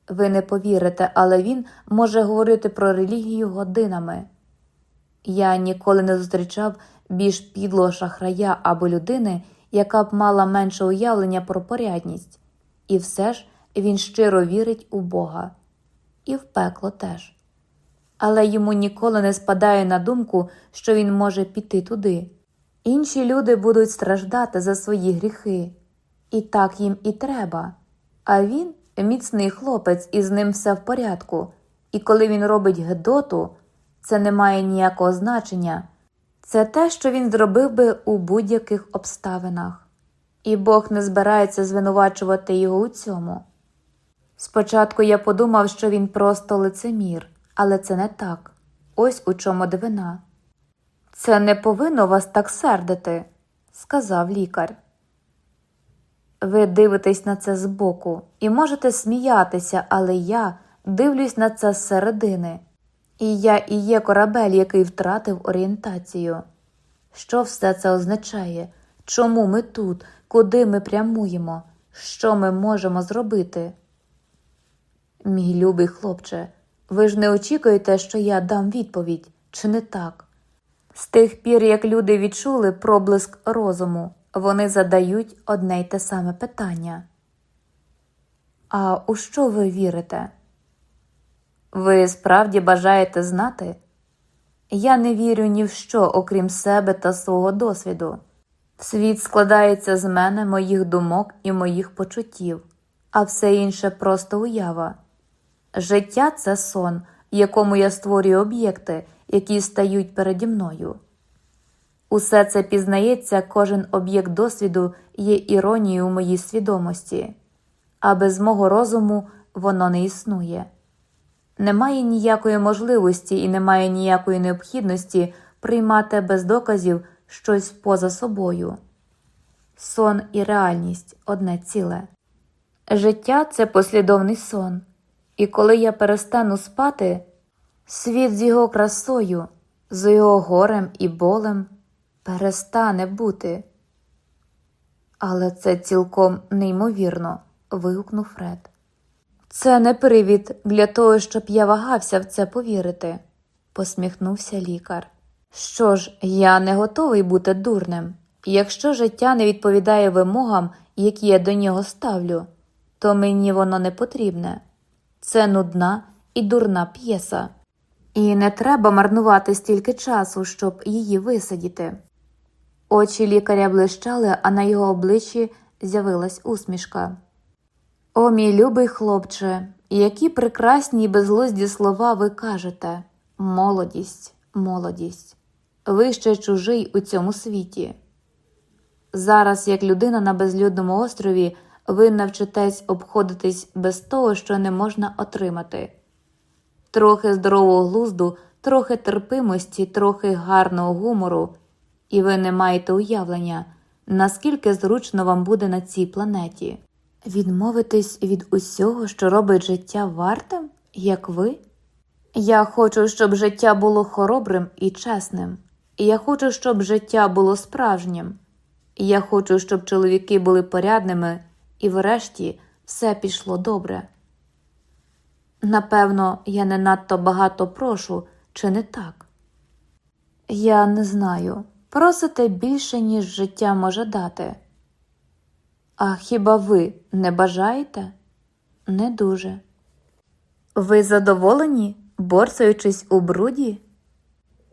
Ви не повірите, але він може говорити про релігію годинами. Я ніколи не зустрічав більш підлого шахрая або людини, яка б мала менше уявлення про порядність, і все ж він щиро вірить у Бога, і в пекло теж. Але йому ніколи не спадає на думку, що він може піти туди. Інші люди будуть страждати за свої гріхи, і так їм і треба. А він міцний хлопець, і з ним все в порядку, і коли він робить Гедоту, це не має ніякого значення. Це те, що він зробив би у будь-яких обставинах, і Бог не збирається звинувачувати його у цьому. Спочатку я подумав, що він просто лицемір, але це не так. Ось у чому дивина. Це не повинно вас так сердити, сказав лікар. Ви дивитесь на це збоку і можете сміятися, але я дивлюсь на це зсередини. І я і є корабель, який втратив орієнтацію. Що все це означає? Чому ми тут, куди ми прямуємо? Що ми можемо зробити? Мій любий хлопче, ви ж не очікуєте, що я дам відповідь, чи не так? З тих пір, як люди відчули проблиск розуму, вони задають одне й те саме питання. А у що ви вірите? Ви справді бажаєте знати? Я не вірю ні в що, окрім себе та свого досвіду. Світ складається з мене, моїх думок і моїх почуттів, а все інше просто уява. Життя це сон, в якому я створюю об'єкти, які стають переді мною. Усе це пізнається, кожен об'єкт досвіду є іронією моїй свідомості, а без мого розуму воно не існує. Немає ніякої можливості і немає ніякої необхідності приймати без доказів щось поза собою. Сон і реальність одне ціле. Життя це послідовний сон, і коли я перестану спати, світ з його красою, з його горем і болем перестане бути. Але це цілком неймовірно. вигукнув Фред. Це не привід для того, щоб я вагався в це повірити, посміхнувся лікар. Що ж, я не готовий бути дурним. Якщо життя не відповідає вимогам, які я до нього ставлю, то мені воно не потрібне. Це нудна і дурна п'єса, і не треба марнувати стільки часу, щоб її висадіти. Очі лікаря блищали, а на його обличчі з'явилась усмішка. О, мій любий хлопче, які прекрасні й безглузді слова ви кажете молодість, молодість, ви ще чужий у цьому світі. Зараз, як людина на безлюдному острові, ви навчитесь обходитись без того, що не можна отримати. Трохи здорового глузду, трохи терпимості, трохи гарного гумору, і ви не маєте уявлення, наскільки зручно вам буде на цій планеті. Відмовитись від усього, що робить життя вартим, як ви? Я хочу, щоб життя було хоробрим і чесним. Я хочу, щоб життя було справжнім. Я хочу, щоб чоловіки були порядними і, врешті, все пішло добре. Напевно, я не надто багато прошу, чи не так? Я не знаю. Просите більше, ніж життя може дати. А хіба ви не бажаєте? Не дуже. Ви задоволені, борсаючись у бруді?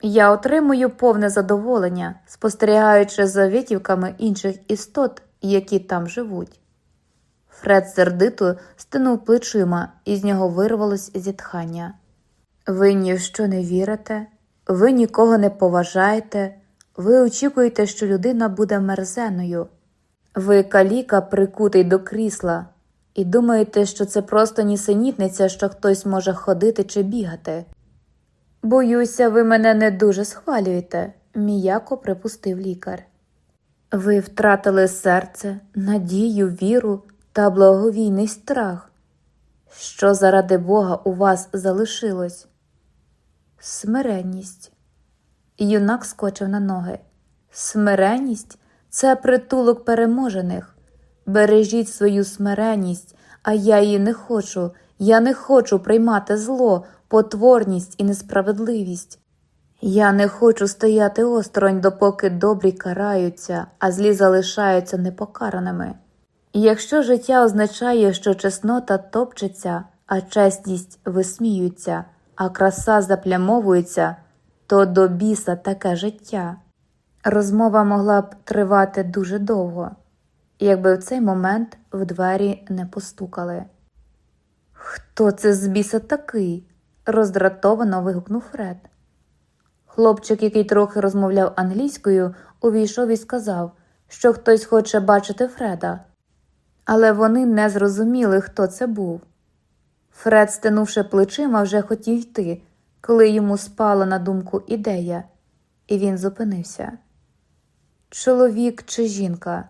Я отримую повне задоволення, спостерігаючи за витівками інших істот, які там живуть. Фред сердито стинув плечима, і з нього вирвалось зітхання. Ви ні в що не вірите, ви нікого не поважаєте, ви очікуєте, що людина буде мерзеною. Ви каліка, прикутий до крісла, і думаєте, що це просто нісенітниця, що хтось може ходити чи бігати. Боюся, ви мене не дуже схвалюєте, м'яко припустив лікар. Ви втратили серце, надію, віру та благовійний страх. Що заради Бога у вас залишилось? Смиренність. Юнак скочив на ноги. Смиренність це притулок переможених. Бережіть свою смиренність, а я її не хочу. Я не хочу приймати зло, потворність і несправедливість. Я не хочу стояти осторонь, допоки добрі караються, а злі залишаються непокараними. Якщо життя означає, що чеснота топчеться, а чесність висміюється, а краса заплямовується, то до біса таке життя. Розмова могла б тривати дуже довго, якби в цей момент в двері не постукали. Хто це з біса такий? роздратовано вигукнув Фред. Хлопчик, який трохи розмовляв англійською, увійшов і сказав, що хтось хоче бачити Фреда. Але вони не зрозуміли, хто це був. Фред, стинувши плечима, вже хотів йти, коли йому спала на думку ідея, і він зупинився. Чоловік чи жінка?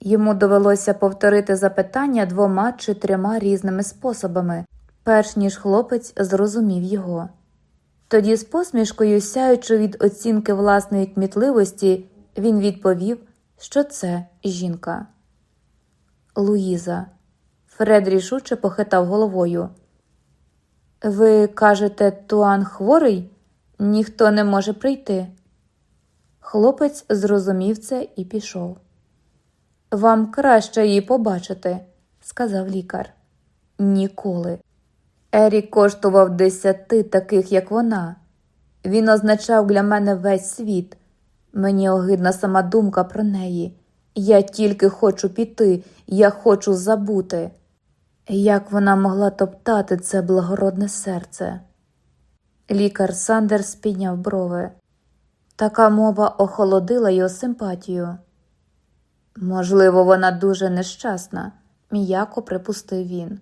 Йому довелося повторити запитання двома чи трьома різними способами, перш ніж хлопець зрозумів його. Тоді, з посмішкою, сяючи від оцінки власної кмітливості, він відповів, що це жінка. Луїза. Фред рішуче похитав головою. Ви кажете, Туан хворий? Ніхто не може прийти. Хлопець зрозумів це і пішов. Вам краще її побачити, сказав лікар. Ніколи. Ері коштував десяти таких, як вона. Він означав для мене весь світ. Мені огидна сама думка про неї. Я тільки хочу піти, я хочу забути. Як вона могла топтати це благородне серце? Лікар Сандерс підняв брови. Така мова охолодила його симпатію. Можливо, вона дуже нещасна, м'яко припустив він.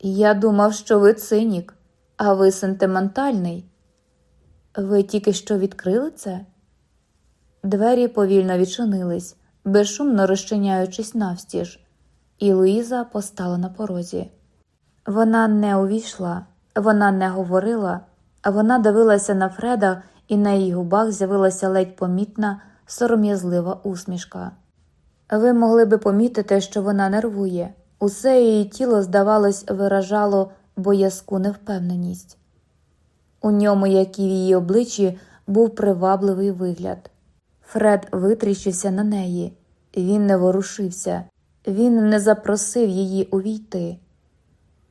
Я думав, що ви цинік, а ви сентиментальний. Ви тільки що відкрили це? Двері повільно відчинились, безшумно розчиняючись навстіж, і Луїза постала на порозі. Вона не увійшла, вона не говорила, а вона дивилася на Фреда, і на її губах з'явилася ледь помітна, сором'язлива усмішка. Ви могли би помітити, що вона нервує. Усе її тіло, здавалось, виражало боязку невпевненість. У ньому, як і в її обличчі, був привабливий вигляд. Фред витріщився на неї, він не ворушився, він не запросив її увійти.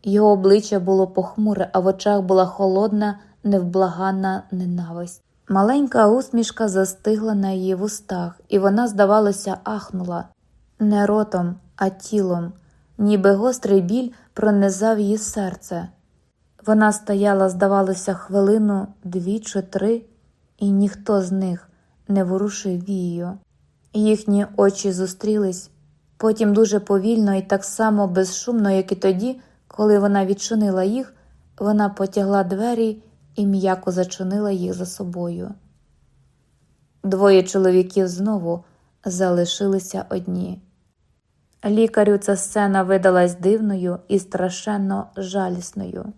Його обличчя було похмуре, а в очах була холодна, невблаганна ненависть. Маленька усмішка застигла на її вустах, і вона, здавалося, ахнула не ротом, а тілом, ніби гострий біль пронизав її серце. Вона стояла, здавалося, хвилину, дві чи три, і ніхто з них не ворушив вією. Їхні очі зустрілись, потім дуже повільно і так само безшумно, як і тоді, коли вона відчинила їх, вона потягла двері і м'яко зачинила їх за собою. Двоє чоловіків знову залишилися одні. Лікарю ця сцена видалась дивною і страшенно жалісною.